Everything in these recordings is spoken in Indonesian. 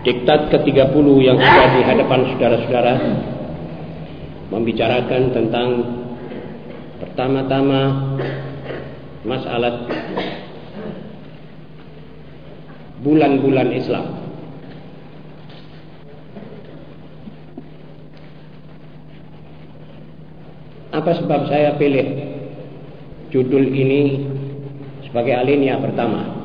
diktat ke-30 yang ada di hadapan saudara-saudara membicarakan tentang pertama-tama masalah bulan-bulan Islam. Apa sebab saya pilih judul ini sebagai alinea pertama?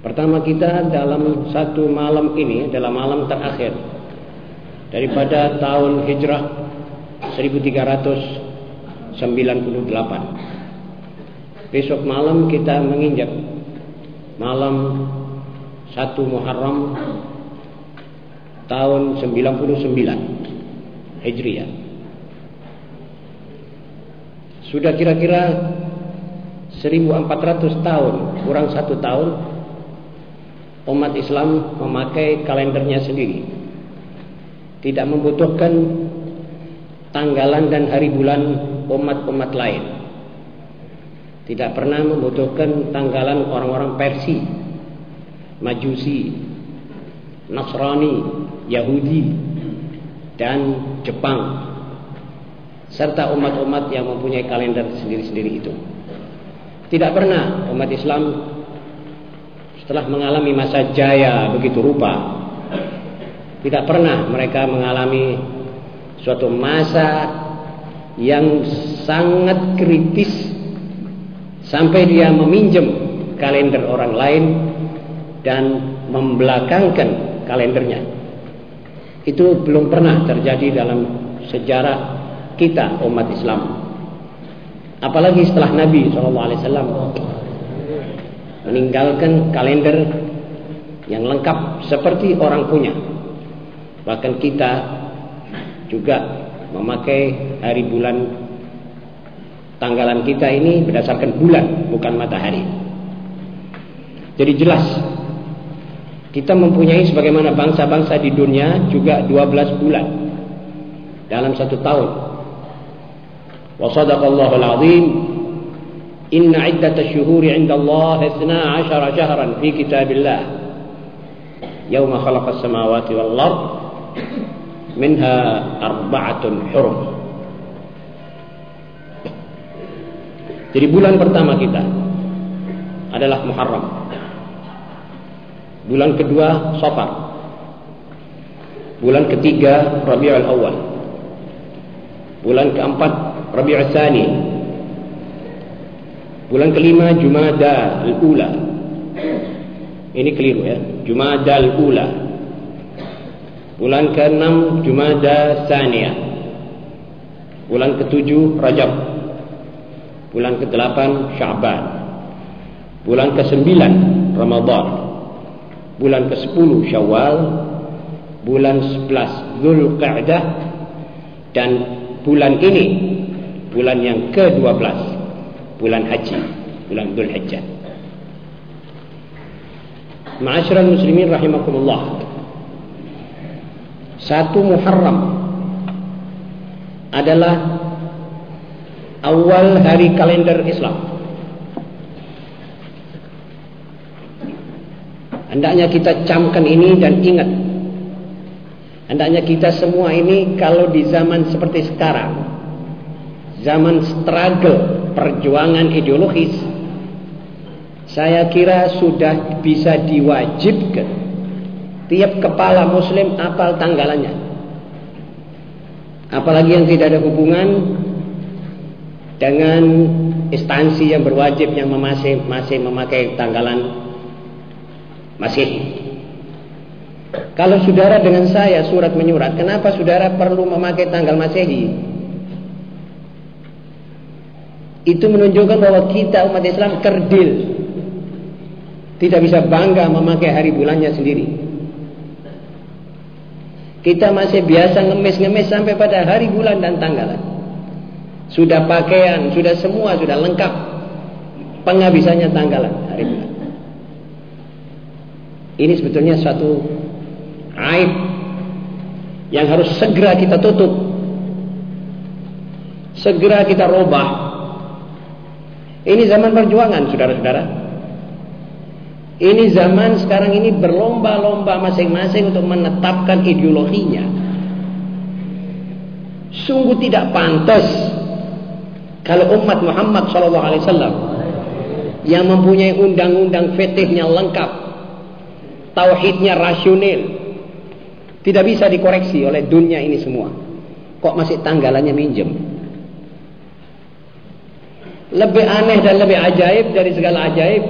Pertama kita dalam satu malam ini adalah malam terakhir daripada tahun Hijrah 1398. Besok malam kita menginjak malam satu Muharram tahun 99 Hijriah. Sudah kira-kira 1400 tahun kurang satu tahun umat Islam memakai kalendernya sendiri. Tidak membutuhkan tanggalan dan hari bulan umat-umat lain. Tidak pernah membutuhkan tanggalan orang-orang Persia, Majusi, Nasrani, Yahudi, dan Jepang. Serta umat-umat yang mempunyai kalender sendiri-sendiri itu. Tidak pernah umat Islam setelah mengalami masa jaya begitu rupa. Tidak pernah mereka mengalami suatu masa yang sangat kritis sampai dia meminjam kalender orang lain dan membelakangkan kalendernya. Itu belum pernah terjadi dalam sejarah kita umat Islam. Apalagi setelah Nabi SAW meninggalkan kalender yang lengkap seperti orang punya. Bahkan kita juga memakai hari bulan tanggalan kita ini berdasarkan bulan bukan matahari. Jadi jelas kita mempunyai sebagaimana bangsa-bangsa di dunia juga 12 bulan dalam satu tahun. Wa sadaqallahu al-azim إن عدة الشهور عند الله اثنا عشر شهرا في كتاب الله يوم خلق السماوات والأرض منها أربعة حرم Jadi bulan pertama kita adalah Muharram. Bulan kedua Safar. Bulan ketiga Rabiul Awal. Bulan keempat Rabiul Tsani Bulan kelima Jumada al-Ula. Ini keliru ya. Jumada al-Ula. Bulan keenam Jumada Saniyah. Bulan ketujuh Rajab. Bulan kedelapan Sya'ban. Bulan kesembilan Ramadan. Bulan ke sepuluh Syawal. Bulan sebelas Zulqa'dah dan bulan ini bulan yang ke dua belas bulan haji, bulan Dhul Hijjah. Ma'asyiral muslimin rahimakumullah. Satu Muharram adalah awal hari kalender Islam. Hendaknya kita camkan ini dan ingat. Hendaknya kita semua ini kalau di zaman seperti sekarang, zaman struggle perjuangan ideologis saya kira sudah bisa diwajibkan. Tiap kepala muslim apal tanggalannya. Apalagi yang tidak ada hubungan dengan instansi yang berwajib yang masih masih memakai tanggalan masih. Kalau saudara dengan saya surat menyurat kenapa saudara perlu memakai tanggal masehi itu menunjukkan bahwa kita umat Islam kerdil. Tidak bisa bangga memakai hari bulannya sendiri. Kita masih biasa ngemis-ngemis sampai pada hari bulan dan tanggalan. Sudah pakaian, sudah semua, sudah lengkap. Penghabisannya tanggalan hari bulan. Ini sebetulnya suatu aib yang harus segera kita tutup. Segera kita robah ini zaman perjuangan, saudara-saudara. Ini zaman sekarang ini berlomba-lomba masing-masing untuk menetapkan ideologinya. Sungguh tidak pantas kalau umat Muhammad SAW yang mempunyai undang-undang fetihnya lengkap, tauhidnya rasional, tidak bisa dikoreksi oleh dunia ini semua. Kok masih tanggalannya minjem? Lebih aneh dan lebih ajaib dari segala ajaib.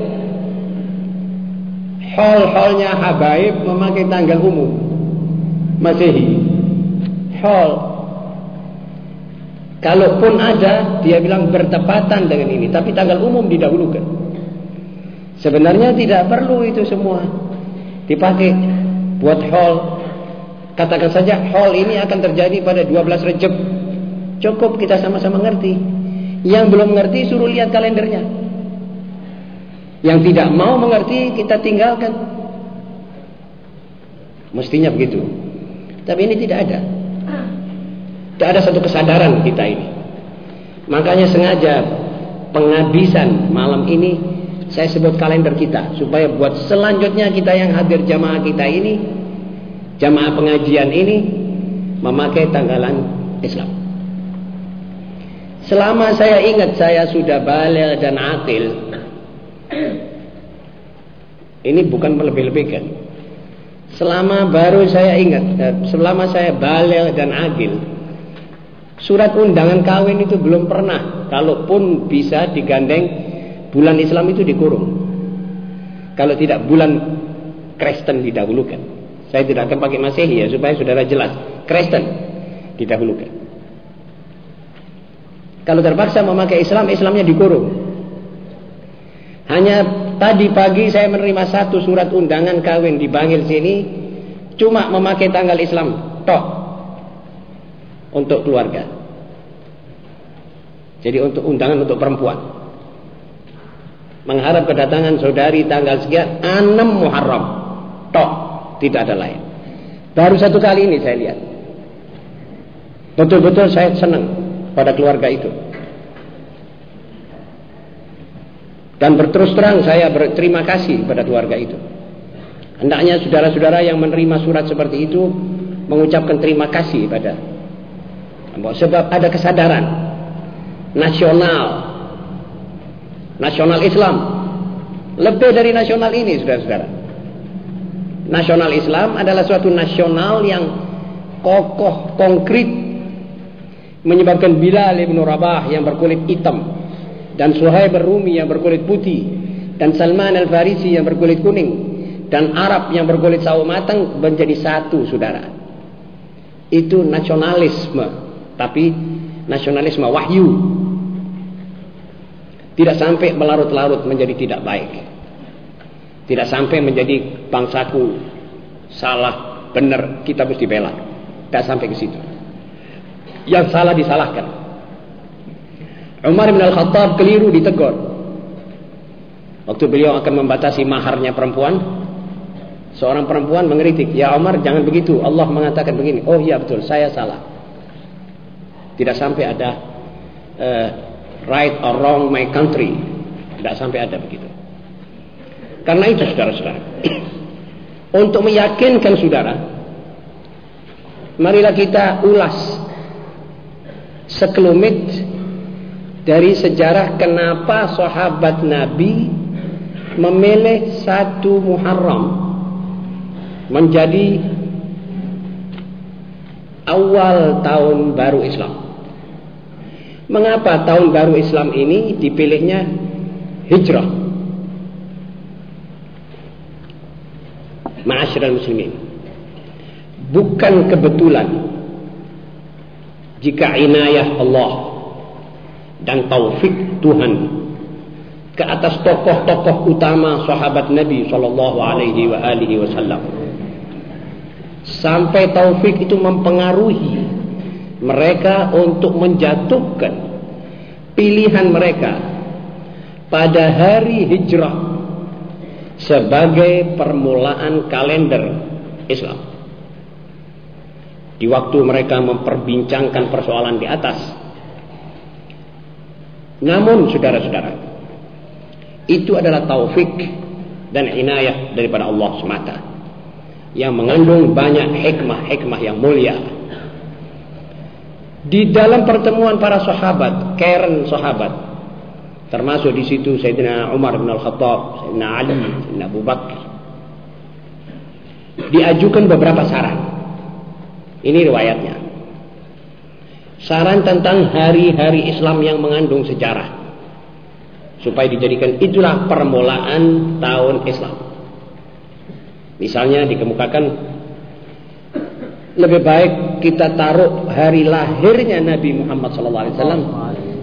Hal-halnya habaib memakai tanggal umum. Masehi hal kalaupun ada dia bilang bertepatan dengan ini. Tapi tanggal umum didahulukan. Sebenarnya tidak perlu itu semua. Dipakai buat hal katakan saja hal ini akan terjadi pada 12 Rejab. Cukup kita sama-sama ngerti yang belum ngerti suruh lihat kalendernya yang tidak mau mengerti kita tinggalkan. Mestinya begitu. Tapi ini tidak ada. Tidak ada satu kesadaran kita ini. Makanya sengaja penghabisan malam ini saya sebut kalender kita supaya buat selanjutnya kita yang hadir jamaah kita ini jamaah pengajian ini memakai tanggalan Islam. Selama saya ingat saya sudah balik dan akil ini bukan melebih-lebihkan. Selama baru saya ingat, eh, selama saya balik dan agil, surat undangan kawin itu belum pernah. Kalaupun bisa digandeng, bulan Islam itu dikurung. Kalau tidak bulan Kristen didahulukan. Saya tidak akan pakai Masehi ya supaya saudara jelas. Kristen didahulukan. Kalau terpaksa memakai Islam, Islamnya dikurung. Hanya tadi pagi saya menerima satu surat undangan kawin di Bangil sini. Cuma memakai tanggal Islam. Tok. Untuk keluarga. Jadi untuk undangan untuk perempuan. Mengharap kedatangan saudari tanggal sekian. Anem Muharram. Tok. Tidak ada lain. Baru satu kali ini saya lihat. Betul-betul saya senang pada keluarga itu. Dan berterus terang saya berterima kasih pada keluarga itu. Hendaknya saudara-saudara yang menerima surat seperti itu mengucapkan terima kasih pada sebab ada kesadaran nasional nasional Islam lebih dari nasional ini saudara-saudara. Nasional Islam adalah suatu nasional yang kokoh konkret menyebabkan Bilal bin Rabah yang berkulit hitam dan Suhaib Rumi yang berkulit putih dan Salman Al-Farisi yang berkulit kuning dan Arab yang berkulit sawo matang menjadi satu saudara. Itu nasionalisme tapi nasionalisme wahyu. Tidak sampai melarut-larut menjadi tidak baik. Tidak sampai menjadi bangsaku salah benar kita mesti bela. Tidak sampai ke situ yang salah disalahkan Umar bin Al-Khattab keliru ditegur. Waktu beliau akan membatasi maharnya perempuan, seorang perempuan mengeritik, "Ya Umar, jangan begitu. Allah mengatakan begini." "Oh iya betul, saya salah." Tidak sampai ada uh, right or wrong my country. Tidak sampai ada begitu. Karena itu saudara-saudara, untuk meyakinkan saudara, marilah kita ulas sekelumit dari sejarah kenapa sahabat Nabi memilih satu Muharram menjadi awal tahun baru Islam. Mengapa tahun baru Islam ini dipilihnya hijrah? Ma'asyiral muslimin. Bukan kebetulan jika inayah Allah dan taufik Tuhan ke atas tokoh-tokoh utama sahabat Nabi sallallahu alaihi wasallam. Sampai taufik itu mempengaruhi mereka untuk menjatuhkan pilihan mereka pada hari hijrah sebagai permulaan kalender Islam. Di waktu mereka memperbincangkan persoalan di atas, namun saudara-saudara, itu adalah taufik dan inayah daripada Allah semata yang mengandung banyak hikmah-hikmah yang mulia. Di dalam pertemuan para sahabat, keren sahabat, termasuk di situ Sayyidina Umar bin Al-Khattab, Sayyidina Ali, Sayyidina Abu Bakar, diajukan beberapa saran. Ini riwayatnya. Saran tentang hari-hari Islam yang mengandung sejarah. Supaya dijadikan itulah permulaan tahun Islam. Misalnya dikemukakan lebih baik kita taruh hari lahirnya Nabi Muhammad SAW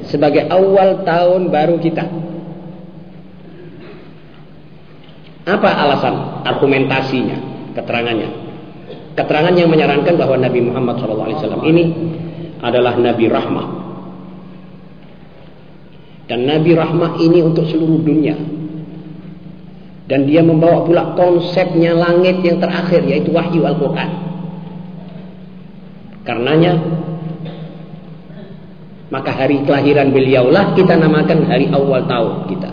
sebagai awal tahun baru kita. Apa alasan argumentasinya, keterangannya? Keterangan yang menyarankan bahwa Nabi Muhammad SAW ini adalah Nabi Rahmah. Dan Nabi Rahmah ini untuk seluruh dunia. Dan dia membawa pula konsepnya langit yang terakhir yaitu wahyu Al-Quran. Karenanya maka hari kelahiran beliaulah kita namakan hari awal tahun kita.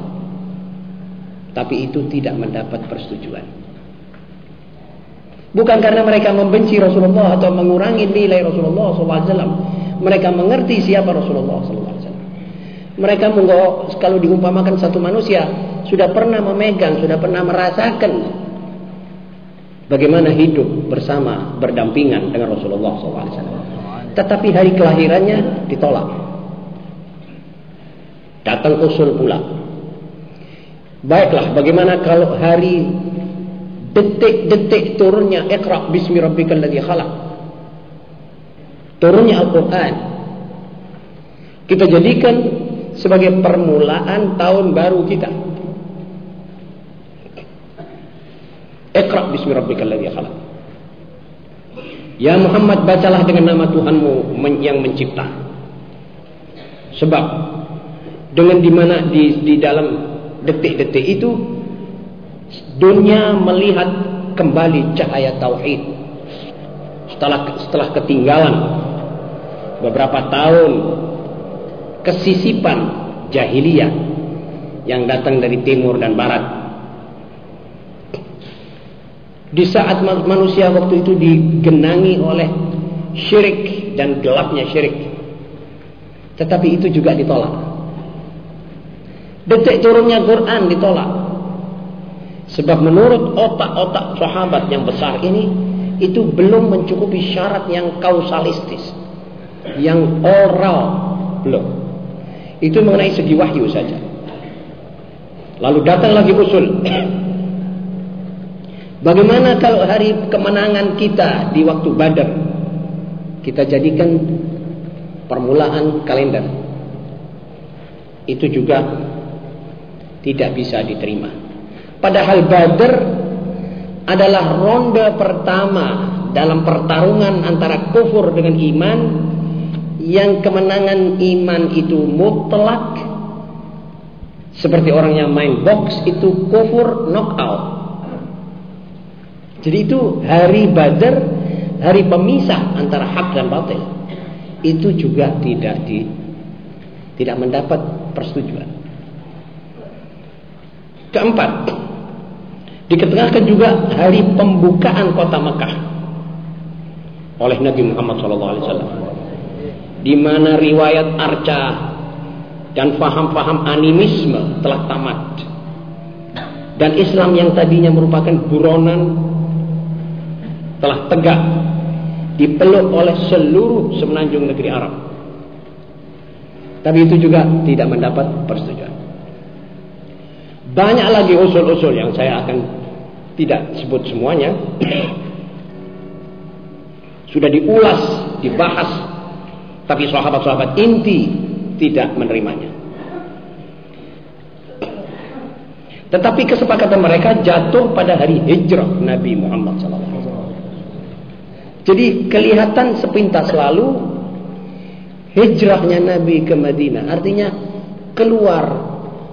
Tapi itu tidak mendapat persetujuan. Bukan karena mereka membenci Rasulullah atau mengurangi nilai Rasulullah SAW. Mereka mengerti siapa Rasulullah SAW. Mereka kalau diumpamakan satu manusia sudah pernah memegang, sudah pernah merasakan bagaimana hidup bersama berdampingan dengan Rasulullah SAW. Tetapi hari kelahirannya ditolak. Datang usul pula. Baiklah, bagaimana kalau hari detik-detik turunnya Iqra bismi rabbikal ladzi khalaq. Turunnya Al-Qur'an. Kita jadikan sebagai permulaan tahun baru kita. Iqra bismi rabbikal ladzi khalaq. Ya Muhammad bacalah dengan nama Tuhanmu yang mencipta. Sebab dengan di mana di, di dalam detik-detik itu dunia melihat kembali cahaya tauhid. Setelah setelah ketinggalan beberapa tahun kesisipan jahiliyah yang datang dari timur dan barat di saat manusia waktu itu digenangi oleh syirik dan gelapnya syirik. Tetapi itu juga ditolak. Detik turunnya Quran ditolak. Sebab menurut otak-otak sahabat yang besar ini itu belum mencukupi syarat yang kausalistis. Yang oral belum. Itu mengenai segi wahyu saja. Lalu datang lagi usul Bagaimana kalau hari kemenangan kita di waktu Badar kita jadikan permulaan kalender? Itu juga tidak bisa diterima. Padahal Badar adalah ronde pertama dalam pertarungan antara kufur dengan iman yang kemenangan iman itu mutlak seperti orang yang main box itu kufur knockout jadi itu hari Badar, hari pemisah antara hak dan batil. Itu juga tidak di tidak mendapat persetujuan. Keempat, diketengahkan juga hari pembukaan kota Mekah oleh Nabi Muhammad SAW, di mana riwayat arca dan faham-faham animisme telah tamat dan Islam yang tadinya merupakan buronan telah tegak dipeluk oleh seluruh semenanjung negeri Arab. Tapi itu juga tidak mendapat persetujuan. Banyak lagi usul-usul yang saya akan tidak sebut semuanya. Sudah diulas, dibahas, tapi sahabat-sahabat inti tidak menerimanya. Tetapi kesepakatan mereka jatuh pada hari hijrah Nabi Muhammad SAW. Jadi kelihatan sepintas lalu hijrahnya Nabi ke Madinah. Artinya keluar,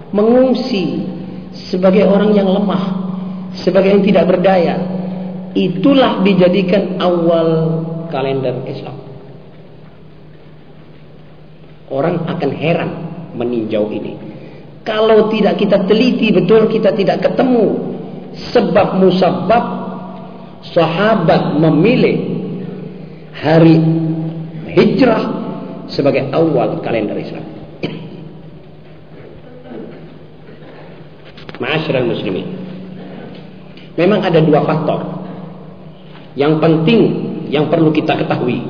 mengungsi sebagai orang yang lemah, sebagai yang tidak berdaya. Itulah dijadikan awal kalender Islam. Orang akan heran meninjau ini. Kalau tidak kita teliti betul, kita tidak ketemu sebab musabab sahabat memilih hari hijrah sebagai awal kalender Islam. Ma'asyiral muslimin. Memang ada dua faktor yang penting yang perlu kita ketahui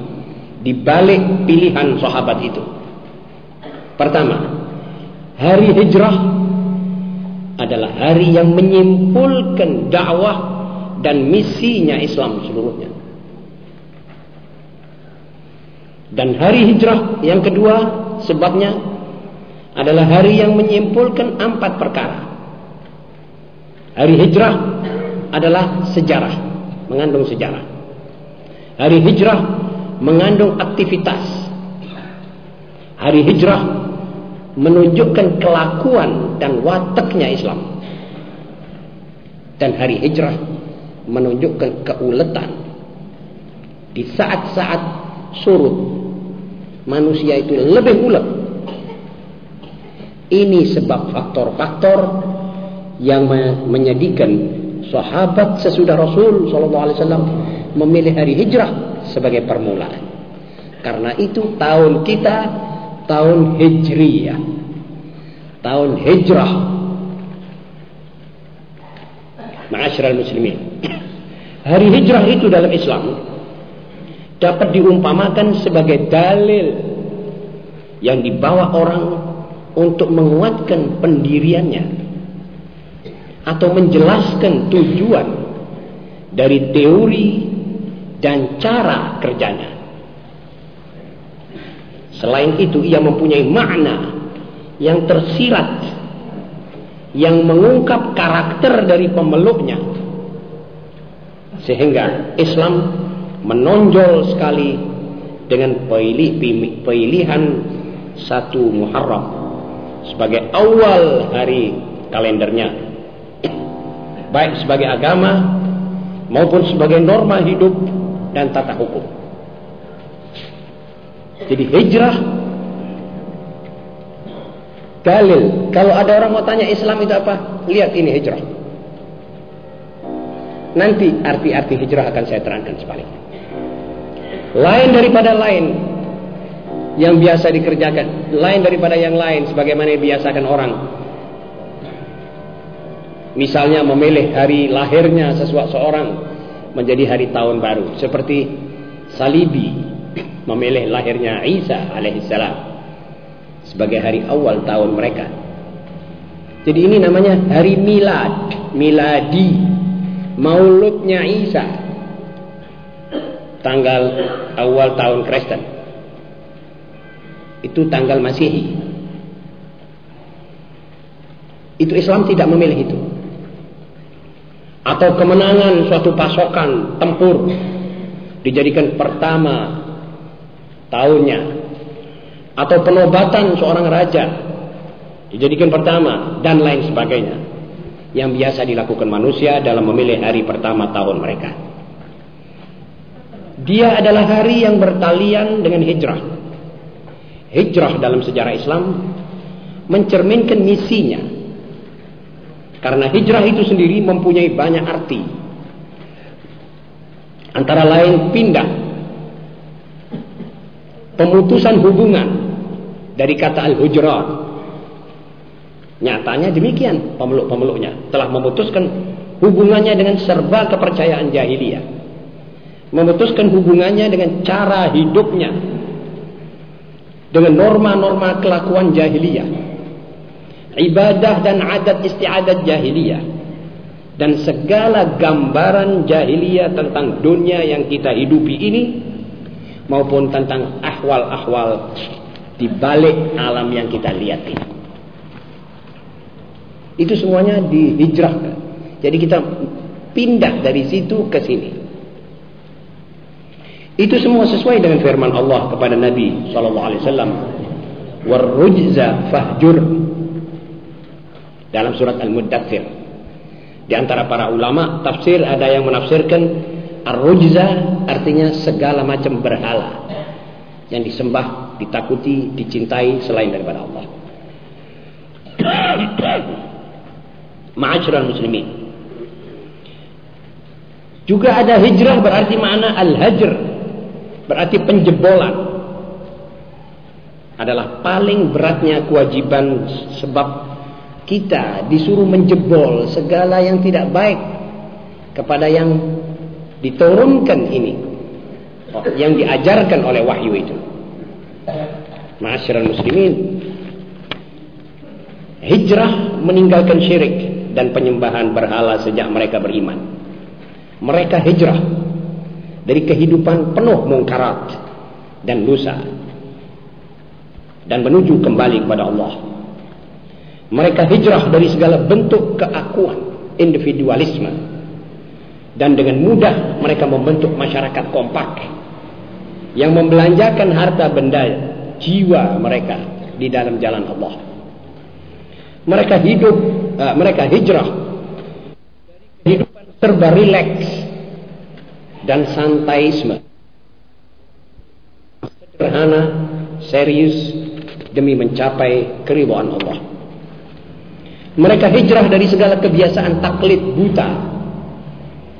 di balik pilihan sahabat itu. Pertama, hari hijrah adalah hari yang menyimpulkan dakwah dan misinya Islam seluruhnya. Dan hari hijrah yang kedua sebabnya adalah hari yang menyimpulkan empat perkara. Hari hijrah adalah sejarah, mengandung sejarah. Hari hijrah mengandung aktivitas. Hari hijrah menunjukkan kelakuan dan wataknya Islam. Dan hari hijrah menunjukkan keuletan di saat-saat surut manusia itu lebih ulet. Ini sebab faktor-faktor yang menjadikan sahabat sesudah Rasul Shallallahu Alaihi Wasallam memilih hari hijrah sebagai permulaan. Karena itu tahun kita tahun hijriyah, tahun hijrah. Ma'asyiral muslimin. Hari hijrah itu dalam Islam dapat diumpamakan sebagai dalil yang dibawa orang untuk menguatkan pendiriannya atau menjelaskan tujuan dari teori dan cara kerjanya. Selain itu ia mempunyai makna yang tersirat yang mengungkap karakter dari pemeluknya sehingga Islam menonjol sekali dengan pilihan satu Muharram sebagai awal hari kalendernya baik sebagai agama maupun sebagai norma hidup dan tata hukum. Jadi hijrah dalil. Kalau ada orang mau tanya Islam itu apa? Lihat ini hijrah. Nanti arti-arti hijrah akan saya terangkan sebaliknya. Lain daripada lain yang biasa dikerjakan, lain daripada yang lain sebagaimana dibiasakan orang. Misalnya memilih hari lahirnya sesuatu seorang menjadi hari tahun baru, seperti Salibi memilih lahirnya Isa alaihissalam sebagai hari awal tahun mereka. Jadi ini namanya hari milad, miladi, mauludnya Isa tanggal awal tahun Kristen. Itu tanggal Masehi. Itu Islam tidak memilih itu. Atau kemenangan suatu pasokan tempur dijadikan pertama tahunnya. Atau penobatan seorang raja dijadikan pertama dan lain sebagainya. Yang biasa dilakukan manusia dalam memilih hari pertama tahun mereka. Dia adalah hari yang bertalian dengan hijrah. Hijrah dalam sejarah Islam mencerminkan misinya. Karena hijrah itu sendiri mempunyai banyak arti. Antara lain pindah. Pemutusan hubungan dari kata al-hujrat. Nyatanya demikian pemeluk-pemeluknya telah memutuskan hubungannya dengan serba kepercayaan jahiliyah memutuskan hubungannya dengan cara hidupnya dengan norma-norma kelakuan jahiliyah ibadah dan adat istiadat jahiliyah dan segala gambaran jahiliyah tentang dunia yang kita hidupi ini maupun tentang ahwal-ahwal di balik alam yang kita lihat ini itu semuanya dihijrahkan jadi kita pindah dari situ ke sini itu semua sesuai dengan firman Allah kepada Nabi sallallahu alaihi wasallam. Warrujza fahjur. Dalam surat Al-Muddatsir. Di antara para ulama tafsir ada yang menafsirkan ar-rujza artinya segala macam berhala yang disembah, ditakuti, dicintai selain daripada Allah. Ma'asyiral muslimin. Juga ada hijrah berarti mana al-hajr. Berarti penjebolan. Adalah paling beratnya kewajiban sebab kita disuruh menjebol segala yang tidak baik kepada yang diturunkan ini. Yang diajarkan oleh wahyu itu. Ma'asyiral muslimin. Hijrah meninggalkan syirik dan penyembahan berhala sejak mereka beriman. Mereka hijrah dari kehidupan penuh mungkarat dan dosa dan menuju kembali kepada Allah. Mereka hijrah dari segala bentuk keakuan individualisme dan dengan mudah mereka membentuk masyarakat kompak yang membelanjakan harta benda jiwa mereka di dalam jalan Allah. Mereka hidup, uh, mereka hijrah dari kehidupan serba rileks dan santaisme. Sederhana, serius demi mencapai keridhaan Allah. Mereka hijrah dari segala kebiasaan taklid buta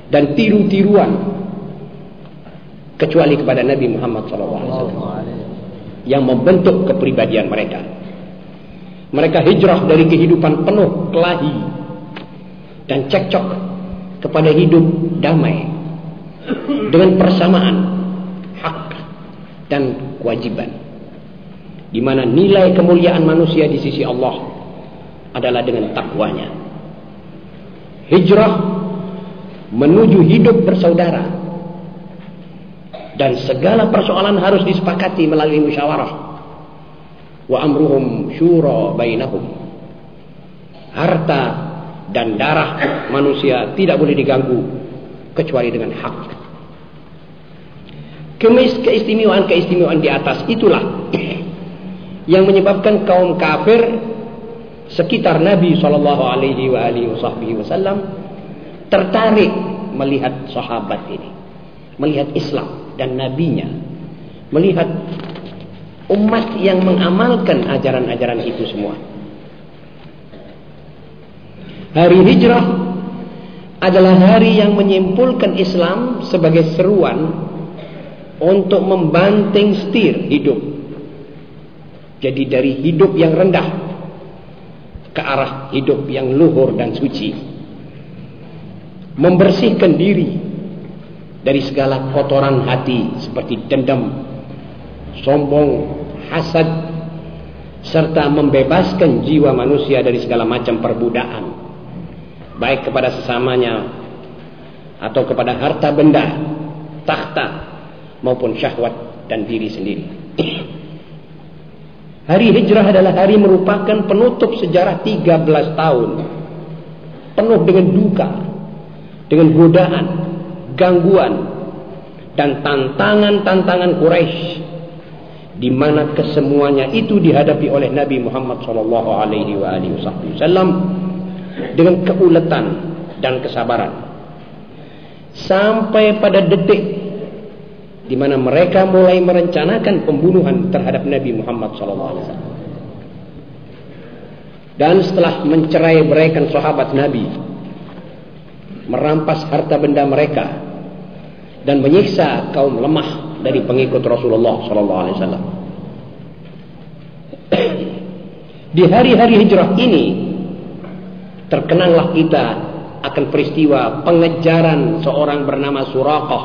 dan tiru-tiruan kecuali kepada Nabi Muhammad SAW yang membentuk kepribadian mereka. Mereka hijrah dari kehidupan penuh kelahi dan cekcok kepada hidup damai dengan persamaan hak dan kewajiban. Di mana nilai kemuliaan manusia di sisi Allah adalah dengan takwanya. Hijrah menuju hidup bersaudara. Dan segala persoalan harus disepakati melalui musyawarah. Wa amruhum syura bainahum. Harta dan darah manusia tidak boleh diganggu kecuali dengan hak. Keistimewaan-keistimewaan di atas itulah yang menyebabkan kaum kafir sekitar Nabi sallallahu alaihi wasallam tertarik melihat sahabat ini melihat Islam dan nabinya melihat umat yang mengamalkan ajaran-ajaran itu semua. Hari hijrah adalah hari yang menyimpulkan Islam sebagai seruan untuk membanting setir hidup. Jadi dari hidup yang rendah ke arah hidup yang luhur dan suci. Membersihkan diri dari segala kotoran hati seperti dendam, sombong, hasad serta membebaskan jiwa manusia dari segala macam perbudakan baik kepada sesamanya atau kepada harta benda, takhta maupun syahwat dan diri sendiri. Hari hijrah adalah hari merupakan penutup sejarah 13 tahun. Penuh dengan duka, dengan godaan, gangguan dan tantangan-tantangan Quraisy di mana kesemuanya itu dihadapi oleh Nabi Muhammad sallallahu alaihi wasallam dengan keuletan dan kesabaran. Sampai pada detik di mana mereka mulai merencanakan pembunuhan terhadap Nabi Muhammad wasallam dan setelah mencerai beraikan sahabat Nabi merampas harta benda mereka dan menyiksa kaum lemah dari pengikut Rasulullah wasallam. Di hari-hari hijrah ini terkenanglah kita akan peristiwa pengejaran seorang bernama Suraqah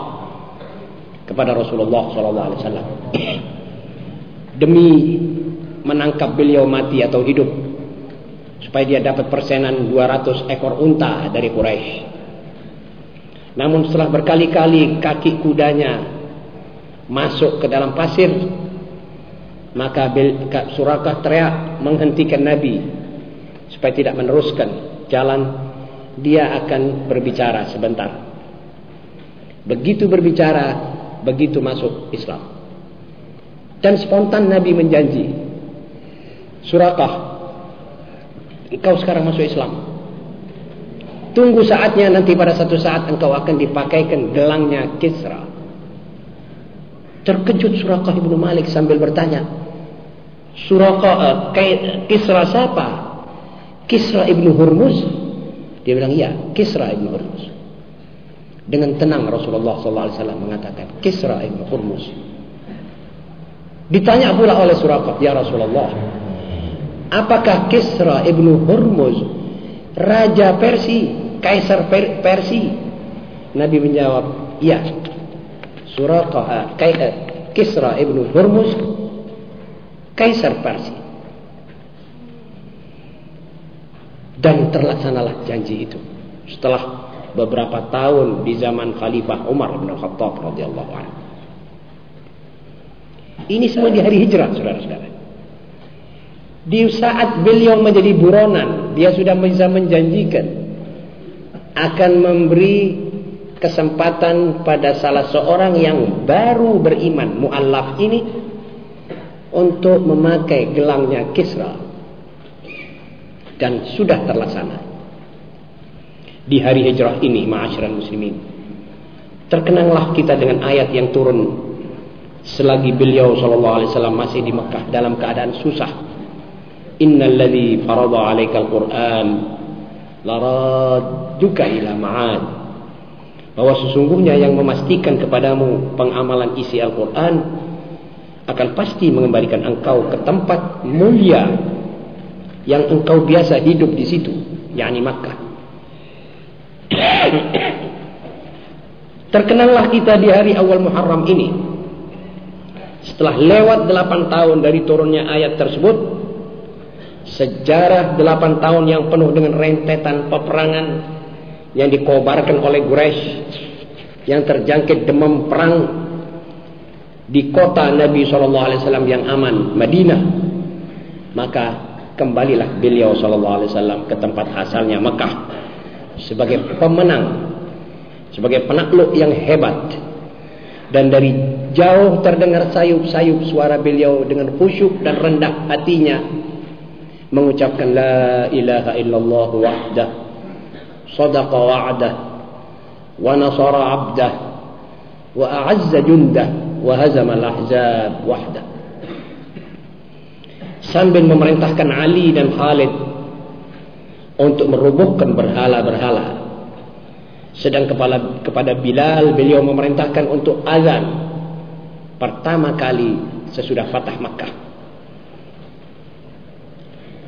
kepada Rasulullah wasallam demi menangkap beliau mati atau hidup supaya dia dapat persenan 200 ekor unta dari Quraisy. Namun setelah berkali-kali kaki kudanya masuk ke dalam pasir, maka Surakah teriak menghentikan Nabi supaya tidak meneruskan jalan. Dia akan berbicara sebentar. Begitu berbicara, begitu masuk Islam. Dan spontan Nabi menjanji, Surakah, kau sekarang masuk Islam. Tunggu saatnya nanti pada satu saat engkau akan dipakaikan gelangnya Kisra. Terkejut Surakah ibnu Malik sambil bertanya, Surakah uh, Kisra siapa? Kisra ibnu Hurmuz? Dia bilang iya, Kisra ibnu Hurmuz. Dengan tenang Rasulullah SAW mengatakan, Kisra ibn Hurmuz. Ditanya pula oleh Suraqah, Ya Rasulullah, apakah Kisra ibn Hurmuz Raja Persi, Kaisar per Persi? Nabi menjawab, ya. Suraqah, eh, Kisra ibn Hurmuz, Kaisar Persi. Dan terlaksanalah janji itu. Setelah beberapa tahun di zaman Khalifah Umar bin Khattab radhiyallahu anhu. Ini semua di hari hijrah, saudara-saudara. Di saat beliau menjadi buronan, dia sudah bisa menjanjikan akan memberi kesempatan pada salah seorang yang baru beriman, mu'allaf ini, untuk memakai gelangnya Kisra. Dan sudah terlaksana di hari hijrah ini ma'asyiral muslimin. Terkenanglah kita dengan ayat yang turun selagi beliau sallallahu alaihi wasallam masih di Mekah dalam keadaan susah. Innal ladzi farada 'alaikal qur'an laradduka ila ma'ad. Bahwa sesungguhnya yang memastikan kepadamu pengamalan isi Al-Qur'an akan pasti mengembalikan engkau ke tempat mulia yang engkau biasa hidup di situ yakni Makkah Terkenallah kita di hari awal Muharram ini. Setelah lewat delapan tahun dari turunnya ayat tersebut, sejarah delapan tahun yang penuh dengan rentetan peperangan yang dikobarkan oleh Quraisy yang terjangkit demam perang di kota Nabi SAW yang aman, Madinah. Maka kembalilah beliau SAW ke tempat asalnya Mekah sebagai pemenang, sebagai penakluk yang hebat. Dan dari jauh terdengar sayup-sayup suara beliau dengan khusyuk dan rendah hatinya mengucapkan la ilaha illallah wahdah sadaqa wa'dah wa nasara 'abdah wa a'azza jundah wa hazama al-ahzab wahdah sambil memerintahkan Ali dan Khalid untuk merubuhkan berhala-berhala. Sedang kepala, kepada Bilal beliau memerintahkan untuk azan pertama kali sesudah Fatah Makkah.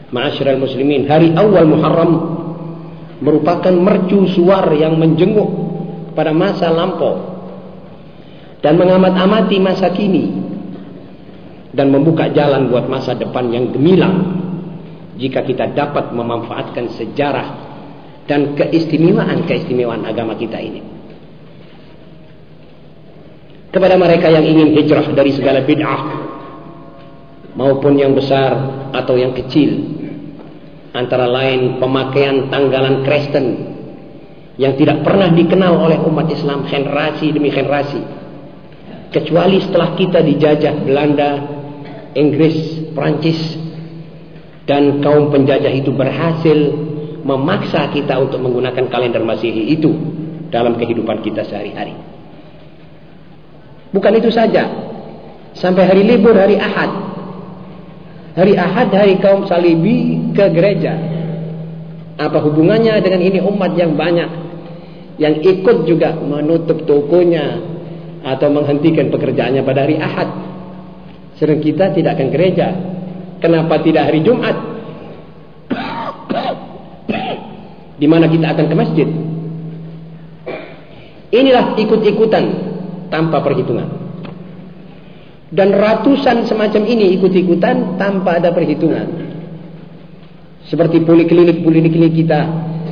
Ma'asyiral muslimin, hari awal Muharram merupakan mercu suar yang menjenguk pada masa lampau dan mengamat-amati masa kini dan membuka jalan buat masa depan yang gemilang jika kita dapat memanfaatkan sejarah dan keistimewaan-keistimewaan agama kita ini. Kepada mereka yang ingin hijrah dari segala bid'ah maupun yang besar atau yang kecil, antara lain pemakaian tanggalan Kristen yang tidak pernah dikenal oleh umat Islam generasi demi generasi, kecuali setelah kita dijajah Belanda, Inggris, Prancis, dan kaum penjajah itu berhasil memaksa kita untuk menggunakan kalender Masehi itu dalam kehidupan kita sehari-hari. Bukan itu saja. Sampai hari libur hari Ahad. Hari Ahad hari kaum Salibi ke gereja. Apa hubungannya dengan ini umat yang banyak yang ikut juga menutup tokonya atau menghentikan pekerjaannya pada hari Ahad. Sedang kita tidak akan gereja Kenapa tidak hari Jumat? Di mana kita akan ke masjid? Inilah ikut-ikutan tanpa perhitungan. Dan ratusan semacam ini ikut-ikutan tanpa ada perhitungan. Seperti poliklinik-poliklinik kita,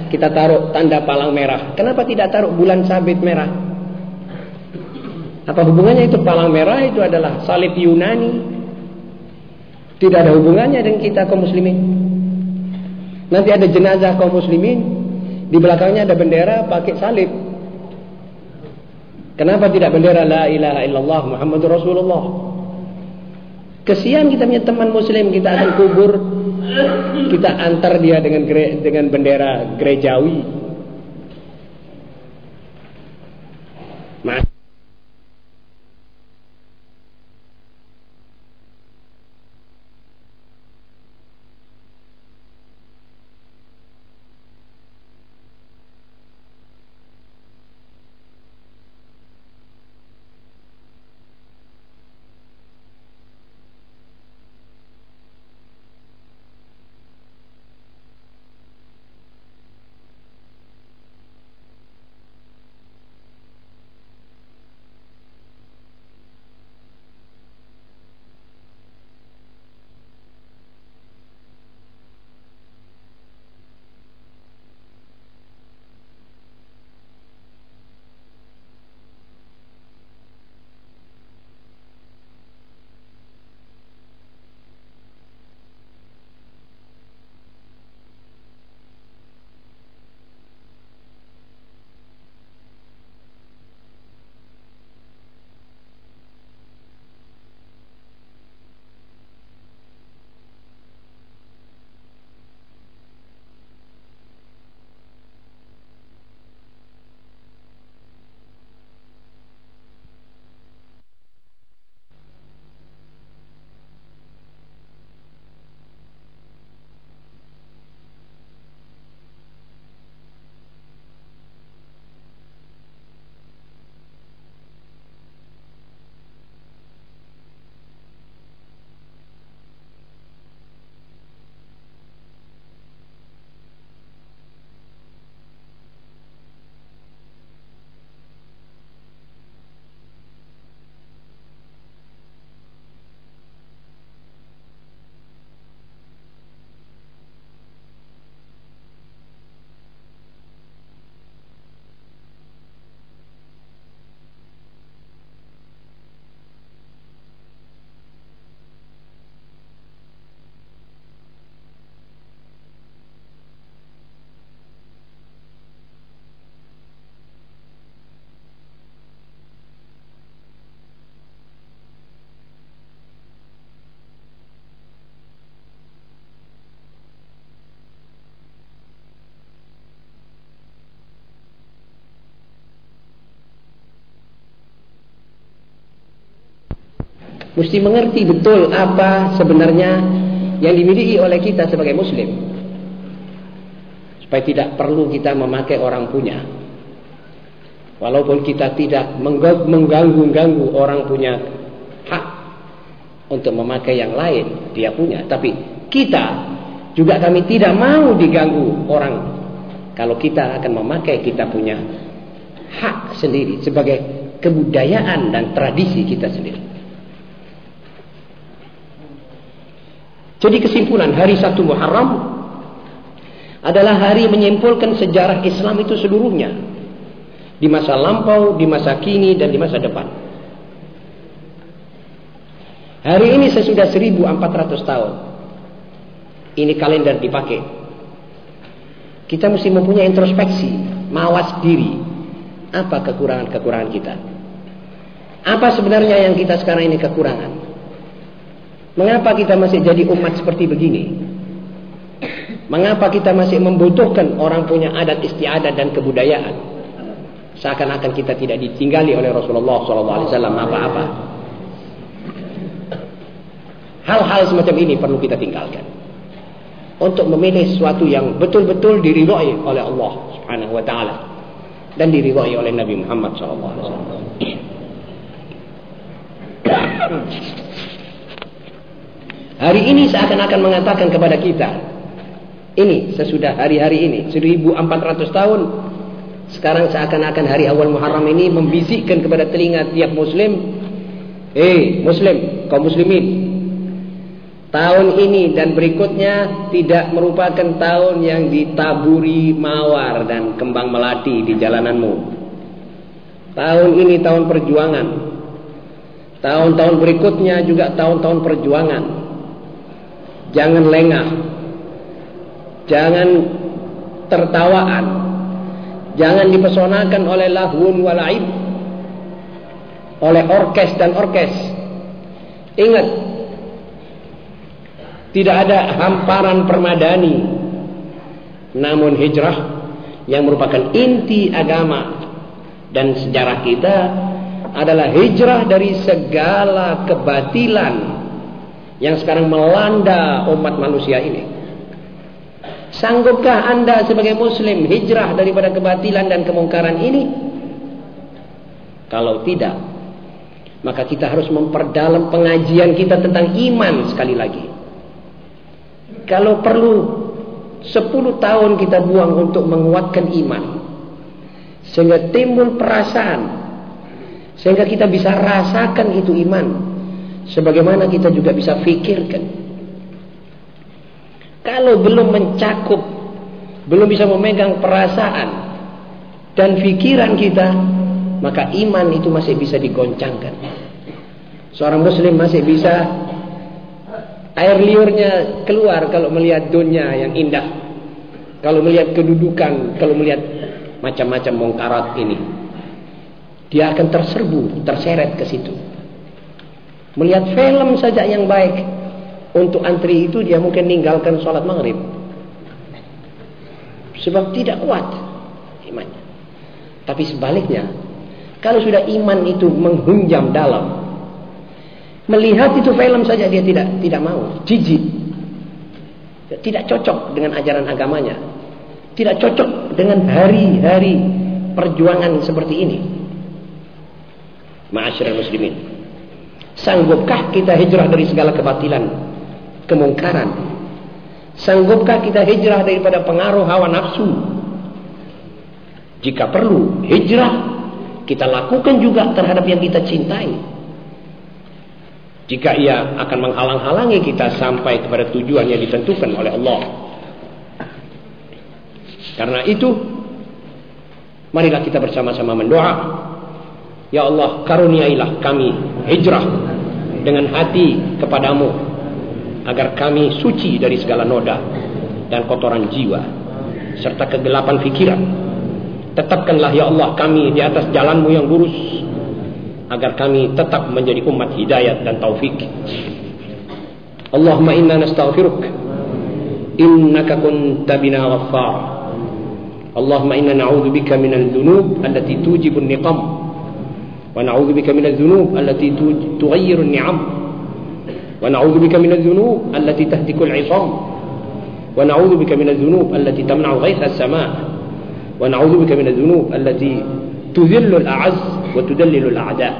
kita taruh tanda palang merah. Kenapa tidak taruh bulan sabit merah? Apa hubungannya itu palang merah itu adalah salib Yunani tidak ada hubungannya dengan kita kaum muslimin. Nanti ada jenazah kaum muslimin, di belakangnya ada bendera pakai salib. Kenapa tidak bendera la ilaha illallah Muhammadur Rasulullah? Kesian kita punya teman muslim, kita akan kubur, kita antar dia dengan dengan bendera gerejawi. Mesti mengerti betul apa sebenarnya yang dimiliki oleh kita sebagai muslim. Supaya tidak perlu kita memakai orang punya. Walaupun kita tidak mengganggu-ganggu orang punya hak untuk memakai yang lain, dia punya. Tapi kita juga kami tidak mau diganggu orang kalau kita akan memakai kita punya hak sendiri sebagai kebudayaan dan tradisi kita sendiri. Jadi kesimpulan hari satu Muharram adalah hari menyimpulkan sejarah Islam itu seluruhnya di masa lampau, di masa kini dan di masa depan. Hari ini sesudah 1400 tahun. Ini kalender dipakai. Kita mesti mempunyai introspeksi, mawas diri. Apa kekurangan-kekurangan kita? Apa sebenarnya yang kita sekarang ini kekurangan? Mengapa kita masih jadi umat seperti begini? Mengapa kita masih membutuhkan orang punya adat istiadat dan kebudayaan? Seakan-akan kita tidak ditinggali oleh Rasulullah SAW apa-apa. Hal-hal semacam ini perlu kita tinggalkan. Untuk memilih sesuatu yang betul-betul diridhoi oleh Allah Subhanahu wa taala dan diridhoi oleh Nabi Muhammad SAW. Hari ini seakan-akan mengatakan kepada kita, ini sesudah hari-hari ini, 1400 tahun, sekarang seakan-akan hari awal Muharram ini membisikkan kepada telinga tiap muslim, eh hey, muslim, kaum muslimin, tahun ini dan berikutnya tidak merupakan tahun yang ditaburi mawar dan kembang melati di jalananmu. Tahun ini tahun perjuangan. Tahun-tahun berikutnya juga tahun-tahun perjuangan. Jangan lengah. Jangan tertawaan. Jangan dipesonakan oleh lahun walaib. Oleh orkes dan orkes. Ingat. Tidak ada hamparan permadani. Namun hijrah yang merupakan inti agama dan sejarah kita adalah hijrah dari segala kebatilan yang sekarang melanda umat manusia ini. Sanggupkah anda sebagai muslim hijrah daripada kebatilan dan kemungkaran ini? Kalau tidak, maka kita harus memperdalam pengajian kita tentang iman sekali lagi. Kalau perlu 10 tahun kita buang untuk menguatkan iman. Sehingga timbul perasaan. Sehingga kita bisa rasakan itu iman. Sebagaimana kita juga bisa fikirkan. Kalau belum mencakup, belum bisa memegang perasaan dan pikiran kita, maka iman itu masih bisa digoncangkan. Seorang muslim masih bisa air liurnya keluar kalau melihat dunia yang indah. Kalau melihat kedudukan, kalau melihat macam-macam mungkarat ini. Dia akan terserbu, terseret ke situ. Melihat film saja yang baik. Untuk antri itu dia mungkin meninggalkan sholat maghrib. Sebab tidak kuat imannya. Tapi sebaliknya. Kalau sudah iman itu menghunjam dalam. Melihat itu film saja dia tidak tidak mau. Jijik. Tidak cocok dengan ajaran agamanya. Tidak cocok dengan hari-hari perjuangan seperti ini. Ma'asyiral muslimin. Sanggupkah kita hijrah dari segala kebatilan, kemungkaran? Sanggupkah kita hijrah daripada pengaruh hawa nafsu? Jika perlu, hijrah kita lakukan juga terhadap yang kita cintai. Jika ia akan menghalang-halangi kita sampai kepada tujuan yang ditentukan oleh Allah. Karena itu, marilah kita bersama-sama mendoa Ya Allah karuniailah kami hijrah dengan hati kepadamu agar kami suci dari segala noda dan kotoran jiwa serta kegelapan fikiran. Tetapkanlah ya Allah kami di atas jalanmu yang lurus agar kami tetap menjadi umat hidayat dan taufik. Allahumma inna nastaghfiruk. Innaka kunta bina ghaffar. Allahumma inna na'udzubika minal dhunub allati tujibun niqam ونعوذ بك من الذنوب التي تغير النعم. ونعوذ بك من الذنوب التي تهتك العصام. ونعوذ بك من الذنوب التي تمنع غيث السماء. ونعوذ بك من الذنوب التي تذل الأعز وتدلل الأعداء.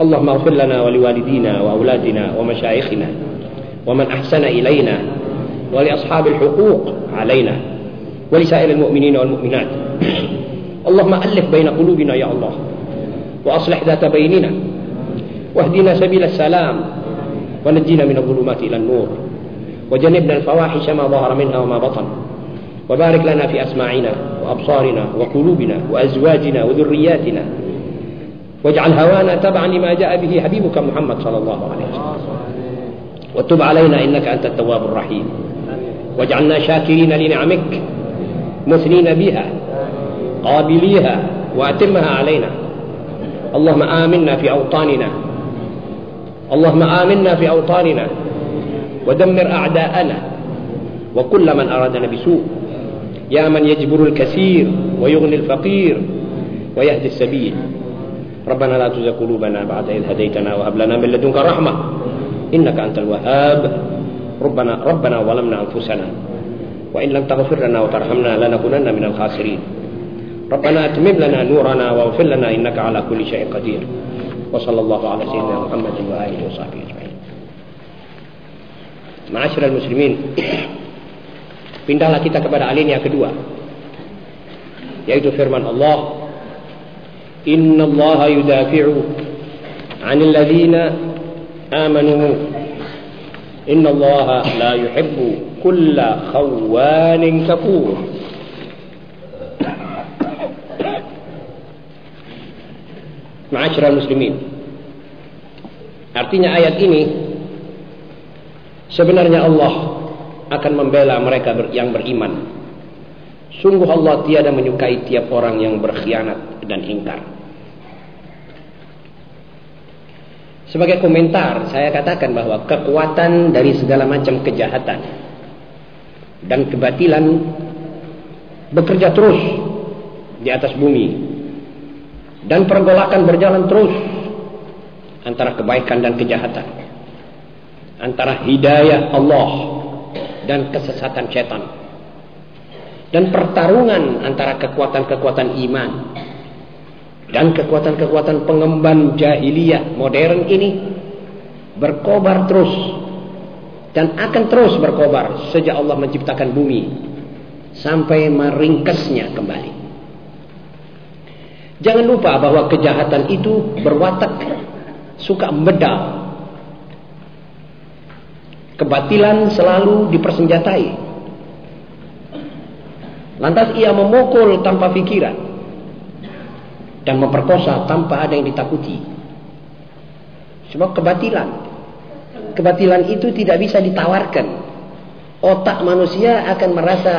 اللهم اغفر لنا ولوالدينا وأولادنا ومشايخنا ومن أحسن إلينا ولأصحاب الحقوق علينا ولسائر المؤمنين والمؤمنات. اللهم ألف بين قلوبنا يا الله. وأصلح ذات بيننا. واهدنا سبيل السلام. ونجينا من الظلمات إلى النور. وجنبنا الفواحش ما ظهر منها وما بطن. وبارك لنا في أسماعنا وأبصارنا وقلوبنا وأزواجنا وذرياتنا. واجعل هوانا تبعا لما جاء به حبيبك محمد صلى الله عليه وسلم. وتب علينا إنك أنت التواب الرحيم. واجعلنا شاكرين لنعمك مثنين بها قابليها وأتمها علينا. اللهم آمنا في أوطاننا. اللهم آمنا في أوطاننا. ودمر أعداءنا. وكل من أرادنا بسوء. يا من يجبر الكثير ويغني الفقير ويهدي السبيل. ربنا لا تزغ قلوبنا بعد إذ هديتنا وهب لنا من لدنك رحمة. إنك أنت الوهاب. ربنا ربنا ظلمنا أنفسنا. وإن لم تغفر لنا وترحمنا لنكونن من الخاسرين. ربنا أتمم لنا نورنا واغفر لنا إنك على كل شيء قدير وصلى الله على سيدنا محمد وآله وصحبه أجمعين Ma'asyiral muslimin Pindahlah kita kepada alinea kedua Yaitu firman Allah Inna Allah yudafi'u Anil ladhina Amanu Inna Allah la yuhibbu Kulla khawanin kafur Ma'asyiral muslimin. Artinya ayat ini sebenarnya Allah akan membela mereka yang beriman. Sungguh Allah tiada menyukai tiap orang yang berkhianat dan ingkar. Sebagai komentar, saya katakan bahwa kekuatan dari segala macam kejahatan dan kebatilan bekerja terus di atas bumi dan pergolakan berjalan terus antara kebaikan dan kejahatan. Antara hidayah Allah dan kesesatan setan dan pertarungan antara kekuatan-kekuatan iman dan kekuatan-kekuatan pengemban jahiliyah modern ini berkobar terus dan akan terus berkobar sejak Allah menciptakan bumi sampai meringkasnya kembali Jangan lupa bahwa kejahatan itu berwatak suka medal. Kebatilan selalu dipersenjatai. Lantas ia memukul tanpa pikiran dan memperkosa tanpa ada yang ditakuti. Sebab kebatilan, kebatilan itu tidak bisa ditawarkan. Otak manusia akan merasa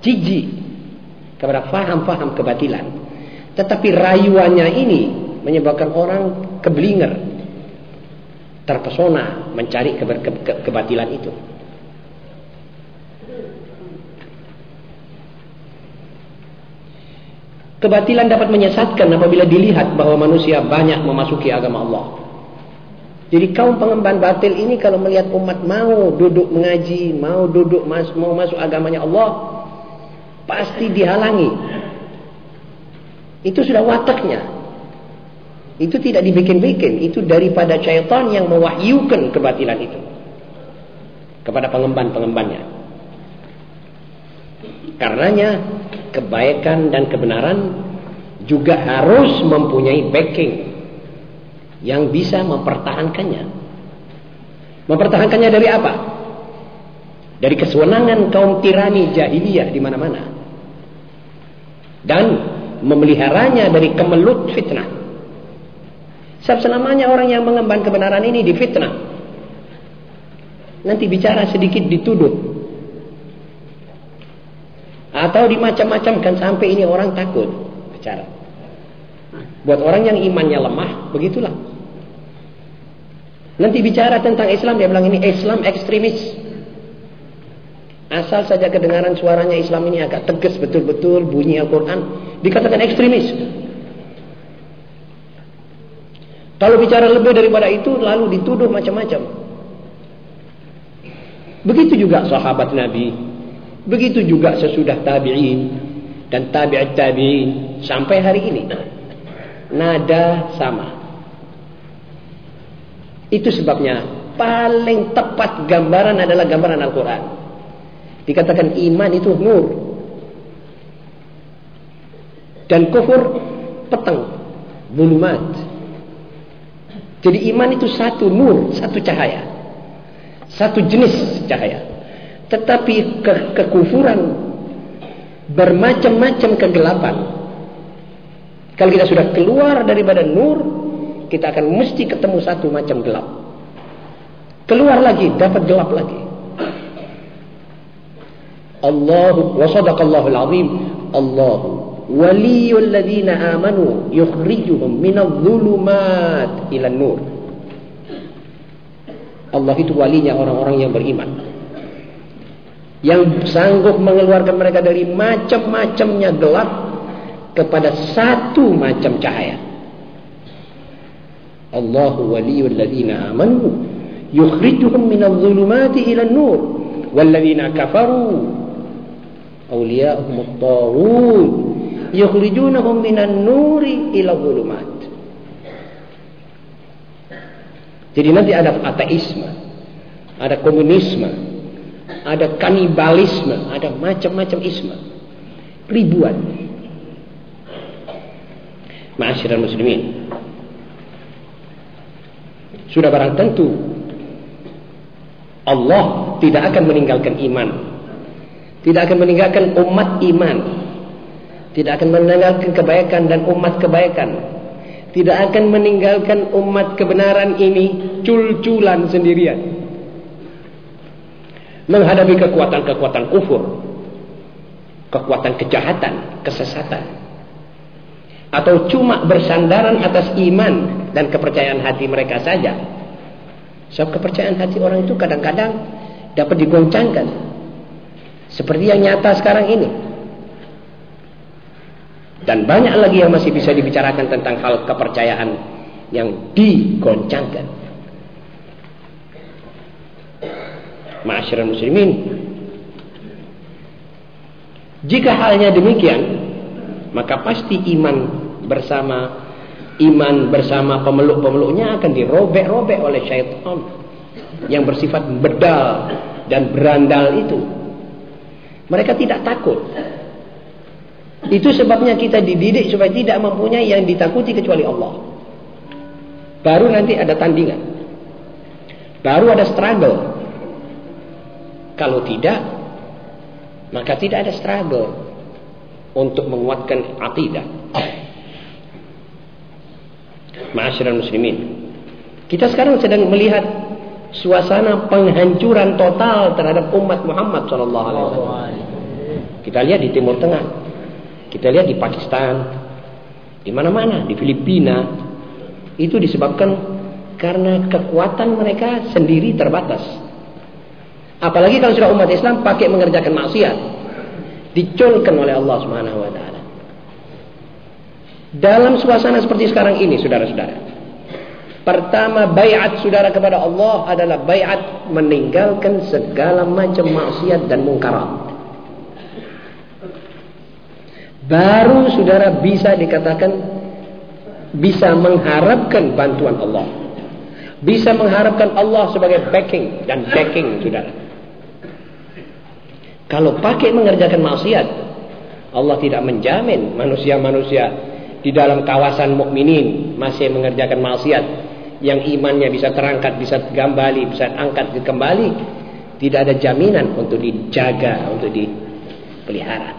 jijik kepada faham-faham kebatilan. Tetapi rayuannya ini menyebabkan orang keblinger, terpesona mencari ke ke ke kebatilan itu. Kebatilan dapat menyesatkan apabila dilihat bahwa manusia banyak memasuki agama Allah. Jadi kaum pengemban batil ini kalau melihat umat mau duduk mengaji, mau duduk mas, mau masuk agamanya Allah, pasti dihalangi itu sudah wataknya. Itu tidak dibikin-bikin. Itu daripada syaitan yang mewahyukan kebatilan itu. Kepada pengemban-pengembannya. Karenanya kebaikan dan kebenaran juga harus mempunyai backing yang bisa mempertahankannya. Mempertahankannya dari apa? Dari kesewenangan kaum tirani jahiliyah di mana-mana. Dan memeliharanya dari kemelut fitnah. Selamanya orang yang mengemban kebenaran ini difitnah. Nanti bicara sedikit dituduh. Atau dimacam-macamkan sampai ini orang takut bicara. Buat orang yang imannya lemah, begitulah. Nanti bicara tentang Islam, dia bilang ini Islam ekstremis. Asal saja kedengaran suaranya Islam ini agak tegas betul-betul bunyi Al-Quran. Dikatakan ekstremis. Kalau bicara lebih daripada itu lalu dituduh macam-macam. Begitu juga sahabat Nabi. Begitu juga sesudah tabi'in dan tabi'at tabi'in sampai hari ini. Nada sama. Itu sebabnya paling tepat gambaran adalah gambaran Al-Quran. Dikatakan iman itu nur. Dan kufur petang. Bulumat. Jadi iman itu satu nur, satu cahaya. Satu jenis cahaya. Tetapi ke kekufuran bermacam-macam kegelapan. Kalau kita sudah keluar daripada nur, kita akan mesti ketemu satu macam gelap. Keluar lagi, dapat gelap lagi. Allahu wa sadaqallahu al-azim. Allahu waliyul ladzina amanu yukhrijuhum minadh dhulumat ila nur Allah itu walinya orang-orang yang beriman. Yang sanggup mengeluarkan mereka dari macam-macamnya gelap kepada satu macam cahaya. Allahu waliyul ladzina amanu yukhrijuhum minadh dhulumati ila nur kafaru awliya'uhum at-taghut yukhrijunahum minan nuri ila dhulumat. Jadi nanti ada ateisme, ada komunisme, ada kanibalisme, ada macam-macam isme. Ribuan. Ma'asyiral muslimin. Sudah barang tentu Allah tidak akan meninggalkan iman. Tidak akan meninggalkan umat iman tidak akan meninggalkan kebaikan dan umat kebaikan. Tidak akan meninggalkan umat kebenaran ini cul-culan sendirian. Menghadapi kekuatan-kekuatan kufur. Kekuatan kejahatan, kesesatan. Atau cuma bersandaran atas iman dan kepercayaan hati mereka saja. Sebab kepercayaan hati orang itu kadang-kadang dapat digoncangkan. Seperti yang nyata sekarang ini. Dan banyak lagi yang masih bisa dibicarakan tentang hal kepercayaan yang digoncangkan. Ma'asyiral muslimin. Jika halnya demikian, maka pasti iman bersama iman bersama pemeluk-pemeluknya akan dirobek-robek oleh syaitan yang bersifat bedal dan berandal itu. Mereka tidak takut itu sebabnya kita dididik supaya tidak mempunyai yang ditakuti kecuali Allah. Baru nanti ada tandingan. Baru ada struggle. Kalau tidak, maka tidak ada struggle untuk menguatkan akidah. Ma'asyiral muslimin. Kita sekarang sedang melihat suasana penghancuran total terhadap umat Muhammad sallallahu alaihi wasallam. Kita lihat di Timur Tengah. Kita lihat di Pakistan, di mana-mana, di Filipina, itu disebabkan karena kekuatan mereka sendiri terbatas. Apalagi kalau sudah umat Islam pakai mengerjakan maksiat, diculkan oleh Allah Subhanahu wa taala. Dalam suasana seperti sekarang ini, saudara-saudara. Pertama bayat saudara kepada Allah adalah bayat meninggalkan segala macam maksiat dan mungkarat. baru saudara bisa dikatakan bisa mengharapkan bantuan Allah. Bisa mengharapkan Allah sebagai backing dan backing saudara. Kalau pakai mengerjakan maksiat, Allah tidak menjamin manusia-manusia di dalam kawasan mukminin masih mengerjakan maksiat yang imannya bisa terangkat, bisa kembali, bisa angkat kembali. Tidak ada jaminan untuk dijaga, untuk dipelihara.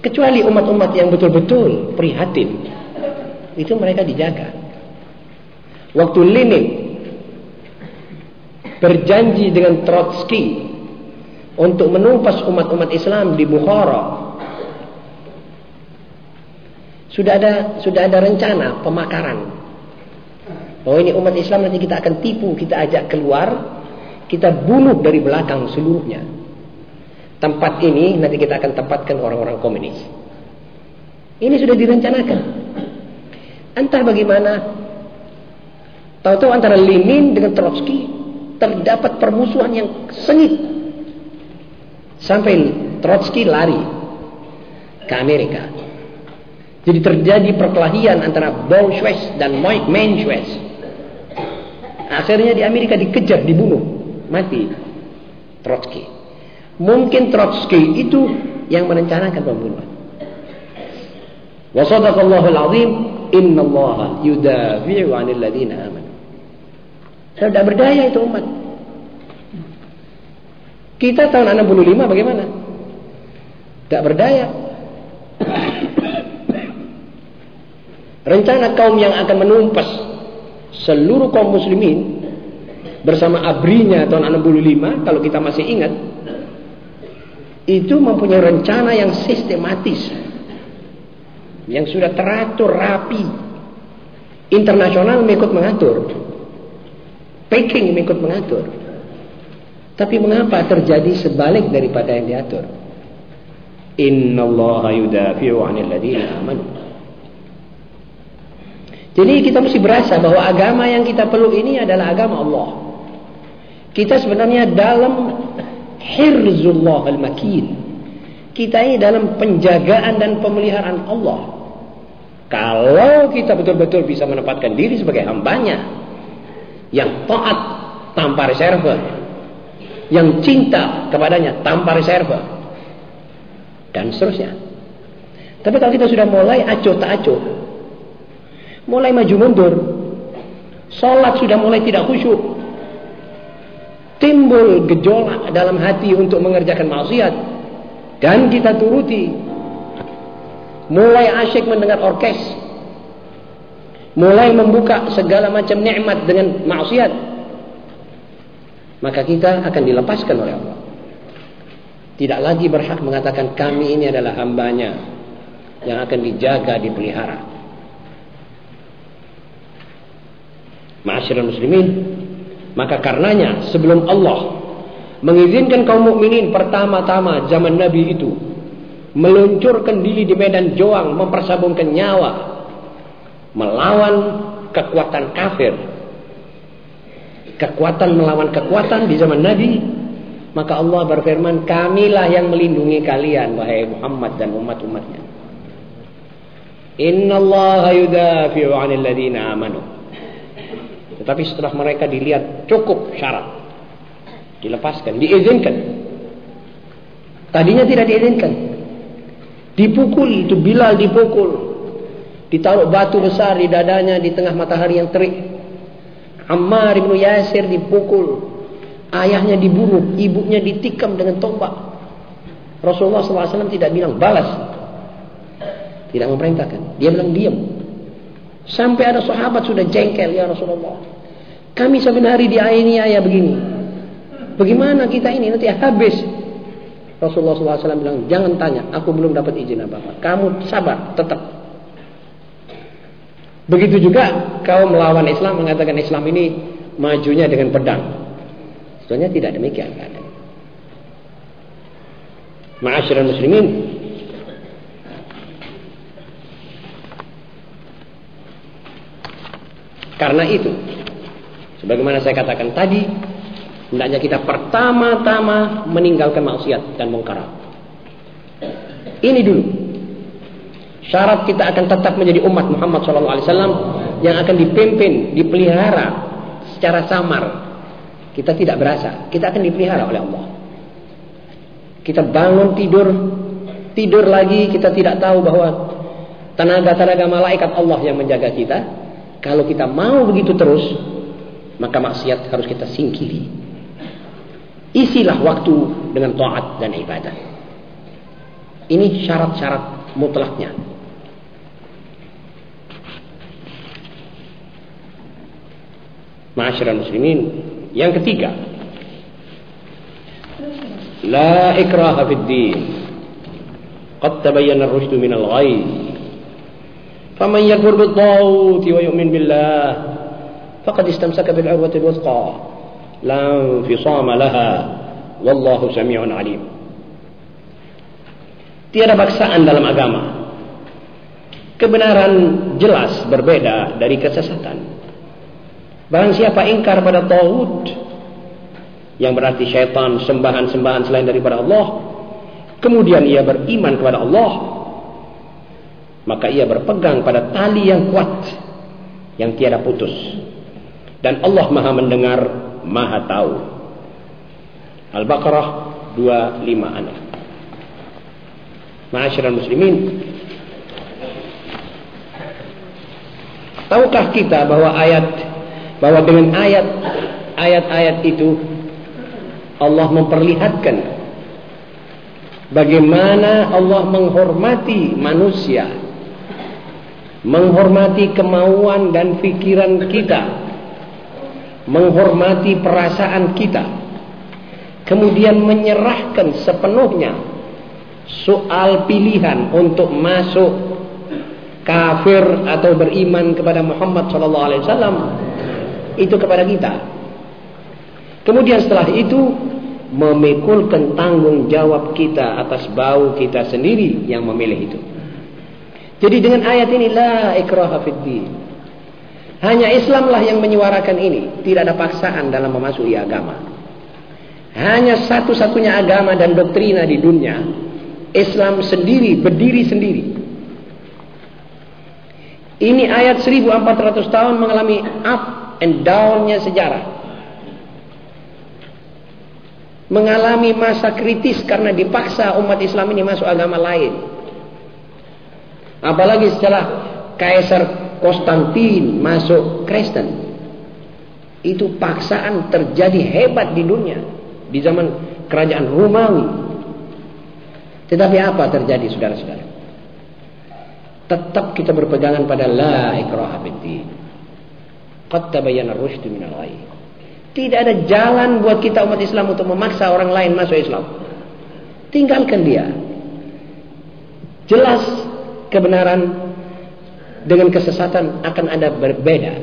Kecuali umat-umat yang betul-betul prihatin. Itu mereka dijaga. Waktu Lenin berjanji dengan Trotsky untuk menumpas umat-umat Islam di Bukhara. Sudah ada sudah ada rencana pemakaran. Oh ini umat Islam nanti kita akan tipu, kita ajak keluar, kita bunuh dari belakang seluruhnya. Tempat ini nanti kita akan tempatkan orang-orang komunis. Ini sudah direncanakan. Entah bagaimana Tahu-tahu antara Lenin dengan Trotsky terdapat permusuhan yang sengit. Sampai Trotsky lari ke Amerika. Jadi terjadi perkelahian antara Bolshevik dan Menshevik. Akhirnya di Amerika dikejar, dibunuh, mati Trotsky. Mungkin Trotsky itu yang merencanakan pembunuhan. Wa sadaqallahul azim innallaha yudafi'u 'anil ladzina amanu. Tidak berdaya itu umat. Kita tahun 65 bagaimana? Tidak berdaya. Rencana kaum yang akan menumpas seluruh kaum muslimin bersama abrinya tahun 65 kalau kita masih ingat itu mempunyai rencana yang sistematis yang sudah teratur rapi internasional mengikut mengatur Peking ikut mengatur. Tapi mengapa terjadi sebalik daripada yang diatur? Inna Allah yudafi'u 'anil ladina amanu. Jadi kita mesti berasa bahwa agama yang kita perlu ini adalah agama Allah. Kita sebenarnya dalam hirzullah al-makin. Kita ini dalam penjagaan dan pemeliharaan Allah. Kalau kita betul-betul bisa menempatkan diri sebagai hambanya, yang taat tanpa reserve, yang cinta kepadanya tanpa reserve, dan seterusnya. Tapi kalau kita sudah mulai acuh tak acuh, mulai maju mundur, sholat sudah mulai tidak khusyuk, timbul gejolak dalam hati untuk mengerjakan maksiat, dan kita turuti, mulai asyik mendengar orkes, mulai membuka segala macam nikmat dengan maksiat. Maka kita akan dilepaskan oleh Allah. Tidak lagi berhak mengatakan kami ini adalah hambanya yang akan dijaga dipelihara Ma'asyiral muslimin maka karenanya sebelum Allah mengizinkan kaum mukminin pertama-tama zaman Nabi itu meluncurkan diri di medan juang mempersabungkan nyawa melawan kekuatan kafir. Kekuatan melawan kekuatan di zaman Nabi maka Allah berfirman kamilah yang melindungi kalian wahai Muhammad dan umat-umatnya. Inna Allah yudafi'u 'anil ladina amanu tetapi setelah mereka dilihat cukup syarat dilepaskan diizinkan tadinya tidak diizinkan dipukul itu Bilal dipukul Ditaruh batu besar di dadanya di tengah matahari yang terik. Ammar ibnu Yasir dipukul. Ayahnya dibunuh. Ibunya ditikam dengan tombak. Rasulullah SAW tidak bilang balas. Tidak memerintahkan. Dia bilang diam. Sampai ada sahabat sudah jengkel ya Rasulullah. Kami sampai hari ini ayah begini. Bagaimana kita ini nanti habis. Rasulullah SAW bilang jangan tanya. Aku belum dapat izin apa-apa. Kamu sabar tetap. Begitu juga kaum melawan Islam mengatakan Islam ini majunya dengan pedang. Sebenarnya tidak demikian keadaan. Ma'asyiral muslimin Karena itu sebagaimana saya katakan tadi hendaknya kita pertama-tama meninggalkan maksiat dan mungkarat. Ini dulu Syarat kita akan tetap menjadi umat Muhammad SAW yang akan dipimpin, dipelihara secara samar. Kita tidak berasa, kita akan dipelihara oleh Allah. Kita bangun tidur, tidur lagi kita tidak tahu bahwa tenaga-tenaga malaikat Allah yang menjaga kita. Kalau kita mau begitu terus, maka maksiat harus kita singkiri. Isilah waktu dengan taat dan ibadah. Ini syarat-syarat mutlaknya. Ma'asyiral muslimin, yang ketiga, la ikraha fid din. Qad tabayyana ar-rusydu min al-ghayy. Faman yakfur bit-taghut wa yu'min billah istamsaka bil 'urwati al-wuthqa la infisama laha wallahu samii'un 'alim. Tiada paksaan dalam agama. Kebenaran jelas berbeda dari kesesatan. Barang siapa ingkar pada tauhid yang berarti syaitan sembahan-sembahan selain daripada Allah, kemudian ia beriman kepada Allah, maka ia berpegang pada tali yang kuat yang tiada putus. Dan Allah Maha mendengar, Maha tahu. Al-Baqarah 25 Ma'asyiral muslimin, tahukah kita bahwa ayat bahwa dengan ayat ayat-ayat itu Allah memperlihatkan bagaimana Allah menghormati manusia menghormati kemauan dan pikiran kita menghormati perasaan kita kemudian menyerahkan sepenuhnya soal pilihan untuk masuk kafir atau beriman kepada Muhammad sallallahu alaihi wasallam itu kepada kita. Kemudian setelah itu memikulkan tanggung jawab kita atas bau kita sendiri yang memilih itu. Jadi dengan ayat ini la ikraha fid Hanya Islamlah yang menyuarakan ini, tidak ada paksaan dalam memasuki agama. Hanya satu-satunya agama dan doktrina di dunia Islam sendiri, berdiri sendiri. Ini ayat 1400 tahun mengalami up and down-nya sejarah. Mengalami masa kritis karena dipaksa umat Islam ini masuk agama lain. Apalagi setelah Kaisar Konstantin masuk Kristen. Itu paksaan terjadi hebat di dunia. Di zaman kerajaan Romawi. Tetapi apa terjadi saudara-saudara? Tetap kita berpegangan pada la ikraha fiddin. Qad tabayyana ar-rusydu minal ghayy. Tidak ada jalan buat kita umat Islam untuk memaksa orang lain masuk Islam. Tinggalkan dia. Jelas kebenaran dengan kesesatan akan ada berbeda.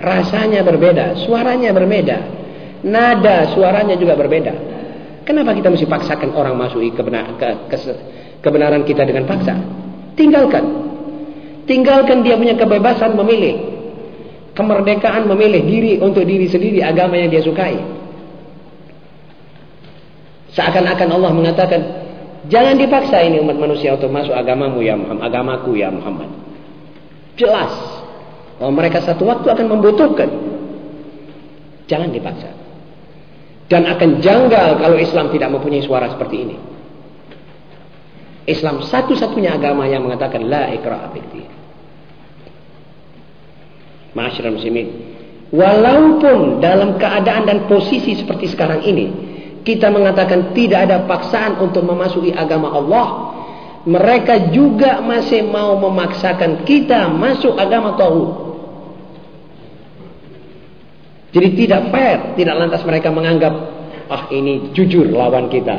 Rasanya berbeda, suaranya berbeda. Nada suaranya juga berbeda. Kenapa kita mesti paksakan orang masuk kebenar, ke, ke, kebenaran kita dengan paksa? Tinggalkan. Tinggalkan dia punya kebebasan memilih. Kemerdekaan memilih diri untuk diri sendiri agama yang dia sukai. Seakan-akan Allah mengatakan, jangan dipaksa ini umat manusia untuk masuk agamamu ya Muhammad, agamaku ya Muhammad. Jelas bahwa mereka satu waktu akan membutuhkan. Jangan dipaksa. Dan akan janggal kalau Islam tidak mempunyai suara seperti ini. Islam satu-satunya agama yang mengatakan la ikra'a fiddin. Masyarakat muslimin, walaupun dalam keadaan dan posisi seperti sekarang ini, kita mengatakan tidak ada paksaan untuk memasuki agama Allah, mereka juga masih mau memaksakan kita masuk agama tauhid. Jadi tidak fair, tidak lantas mereka menganggap ah ini jujur lawan kita.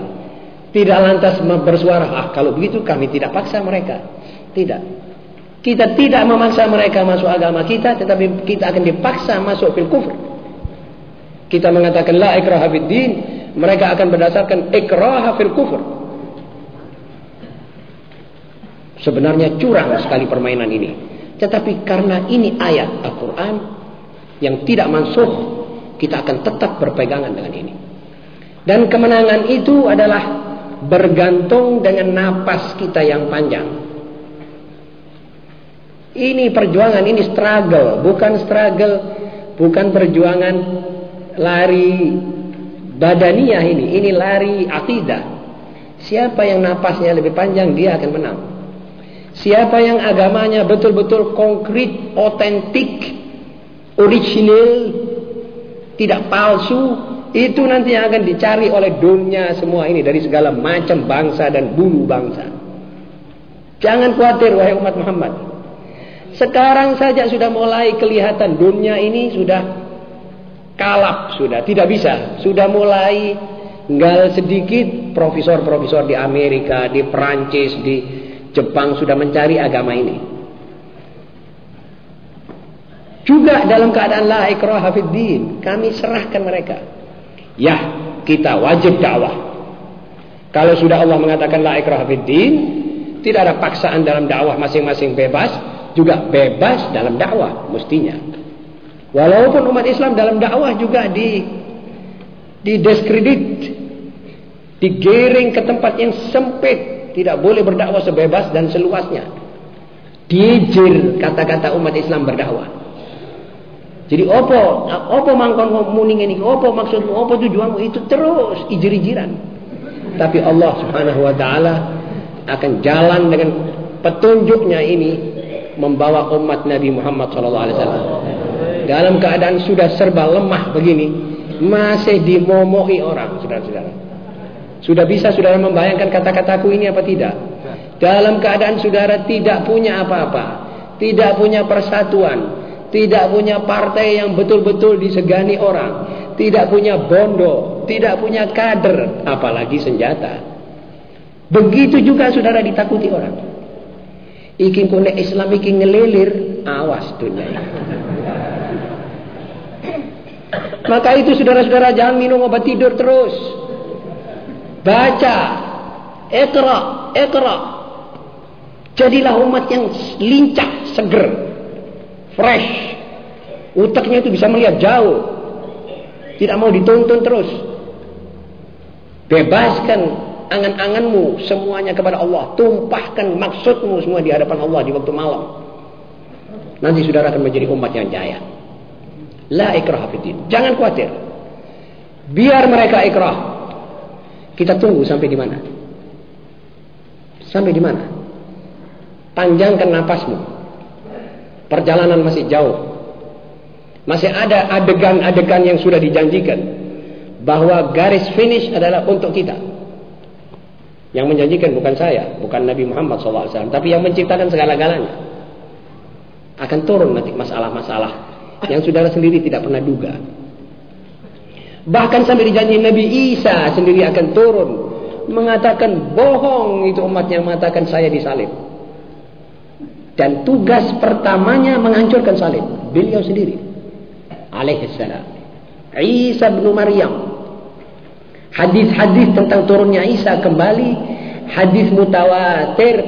Tidak lantas bersuara ah kalau begitu kami tidak paksa mereka. Tidak. Kita tidak memaksa mereka masuk agama kita, tetapi kita akan dipaksa masuk fil kufur. Kita mengatakan la ikraha din, mereka akan berdasarkan ikraha fil kufur. Sebenarnya curang sekali permainan ini. Tetapi karena ini ayat Al-Quran, yang tidak mansuh kita akan tetap berpegangan dengan ini. Dan kemenangan itu adalah bergantung dengan napas kita yang panjang. Ini perjuangan ini struggle bukan struggle bukan perjuangan lari badaniah ini. Ini lari akidah. Siapa yang napasnya lebih panjang dia akan menang siapa yang agamanya betul-betul konkret otentik original, tidak palsu, itu nanti yang akan dicari oleh dunia semua ini dari segala macam bangsa dan bulu bangsa. Jangan khawatir wahai umat Muhammad. Sekarang saja sudah mulai kelihatan dunia ini sudah kalap sudah, tidak bisa. Sudah mulai tinggal sedikit profesor-profesor di Amerika, di Perancis, di Jepang sudah mencari agama ini. Juga dalam keadaan la ikraha fid din, kami serahkan mereka. Ya, kita wajib dakwah. Kalau sudah Allah mengatakan la ikraha fid din, tidak ada paksaan dalam dakwah masing-masing bebas, juga bebas dalam dakwah mestinya. Walaupun umat Islam dalam dakwah juga di didiskredit, digiring ke tempat yang sempit, tidak boleh berdakwah sebebas dan seluasnya. Dijir kata-kata umat Islam berdakwah. Jadi opo, opo mangkon muning ini, opo maksudmu, opo tujuanmu itu terus ijir-ijiran. Tapi Allah Subhanahu wa taala akan jalan dengan petunjuknya ini membawa umat Nabi Muhammad sallallahu alaihi wasallam dalam keadaan sudah serba lemah begini masih dimomohi orang saudara-saudara sudah bisa saudara membayangkan kata-kataku ini apa tidak? Dalam keadaan saudara tidak punya apa-apa tidak punya persatuan tidak punya partai yang betul-betul disegani orang tidak punya bondo tidak punya kader apalagi senjata. Begitu juga saudara ditakuti orang. Ikin kone Islam ikin ngelilir awas dunia maka itu saudara-saudara jangan minum obat tidur terus. Baca. Ikra. Ikra. Jadilah umat yang lincah, seger. Fresh. Utaknya itu bisa melihat jauh. Tidak mau dituntun terus. Bebaskan angan-anganmu semuanya kepada Allah. Tumpahkan maksudmu semua di hadapan Allah di waktu malam. Nanti saudara akan menjadi umat yang jaya. La ikrah. Jangan khawatir. Biar mereka ikrah. Kita tunggu sampai di mana? Sampai di mana? Panjangkan napasmu. Perjalanan masih jauh. Masih ada adegan-adegan yang sudah dijanjikan. Bahwa garis finish adalah untuk kita. Yang menjanjikan bukan saya, bukan Nabi Muhammad SAW. Tapi yang menciptakan segala-galanya. Akan turun nanti masalah-masalah yang saudara sendiri tidak pernah duga. Bahkan sampai dijanji Nabi Isa sendiri akan turun mengatakan bohong itu umat yang mengatakan saya disalib. Dan tugas pertamanya menghancurkan salib beliau sendiri. Alaihissalam. Isa bin Maryam. Hadis-hadis tentang turunnya Isa kembali hadis mutawatir.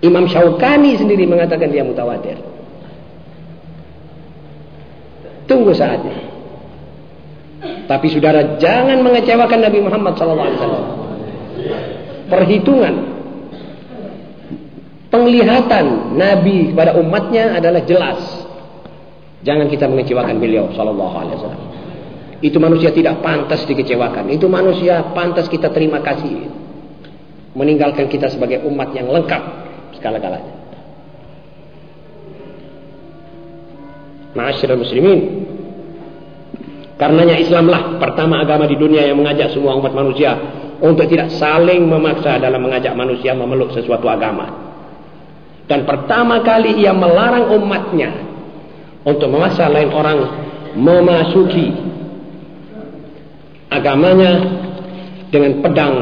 Imam Syaukani sendiri mengatakan dia mutawatir. Tunggu saatnya. Tapi saudara jangan mengecewakan Nabi Muhammad SAW. Perhitungan penglihatan Nabi kepada umatnya adalah jelas. Jangan kita mengecewakan beliau Wasallam. Itu manusia tidak pantas dikecewakan. Itu manusia pantas kita terima kasih. Meninggalkan kita sebagai umat yang lengkap segala-galanya. Ma'asyiral muslimin. Karenanya Islamlah pertama agama di dunia yang mengajak semua umat manusia untuk tidak saling memaksa dalam mengajak manusia memeluk sesuatu agama. Dan pertama kali ia melarang umatnya untuk memaksa lain orang memasuki agamanya dengan pedang,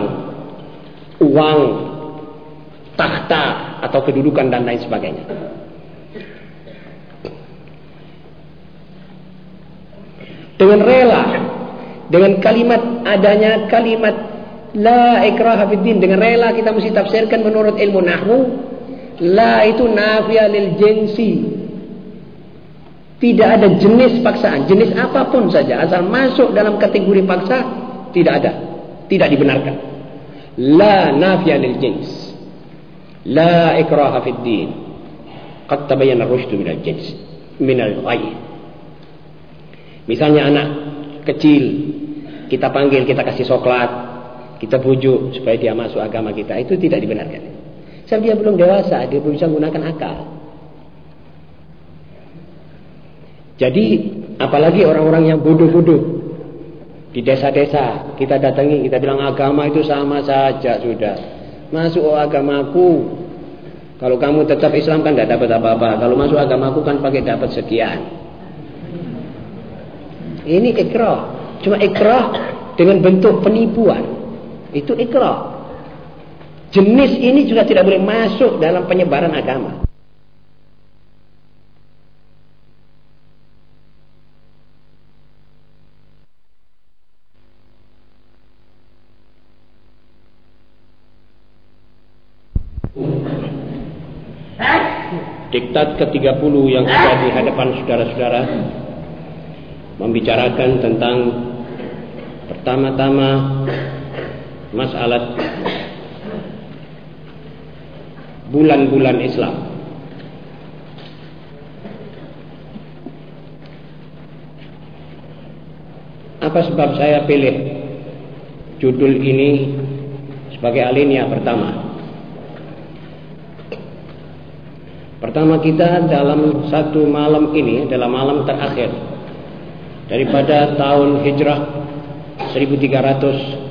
uang, takhta atau kedudukan dan lain sebagainya. Dengan rela dengan kalimat adanya kalimat la ikraha fiddin dengan rela kita mesti tafsirkan menurut ilmu nahwu la itu nafiyah lil jinsi. Tidak ada jenis paksaan jenis apa pun saja asal masuk dalam kategori paksa tidak ada tidak dibenarkan. La nafiyah lil jins la ikraha fiddin qad tabayyana ar-rusydu min al-jins min al-ghayy Misalnya anak kecil, kita panggil, kita kasih coklat, kita bujuk supaya dia masuk agama kita, itu tidak dibenarkan. Sebab dia belum dewasa, dia belum bisa menggunakan akal. Jadi, apalagi orang-orang yang bodoh-bodoh di desa-desa kita datangi, kita bilang agama itu sama saja sudah. Masuk oh, agamaku. Kalau kamu tetap Islam kan tidak dapat apa-apa. Kalau masuk agamaku kan pakai dapat sekian. Ini ikrah. Cuma ikrah dengan bentuk penipuan. Itu ikrah. Jenis ini juga tidak boleh masuk dalam penyebaran agama. diktat ke-30 yang ada di hadapan saudara-saudara membicarakan tentang pertama-tama masalah bulan-bulan Islam. Apa sebab saya pilih judul ini sebagai alinea pertama? Pertama kita dalam satu malam ini adalah malam terakhir daripada tahun hijrah 1300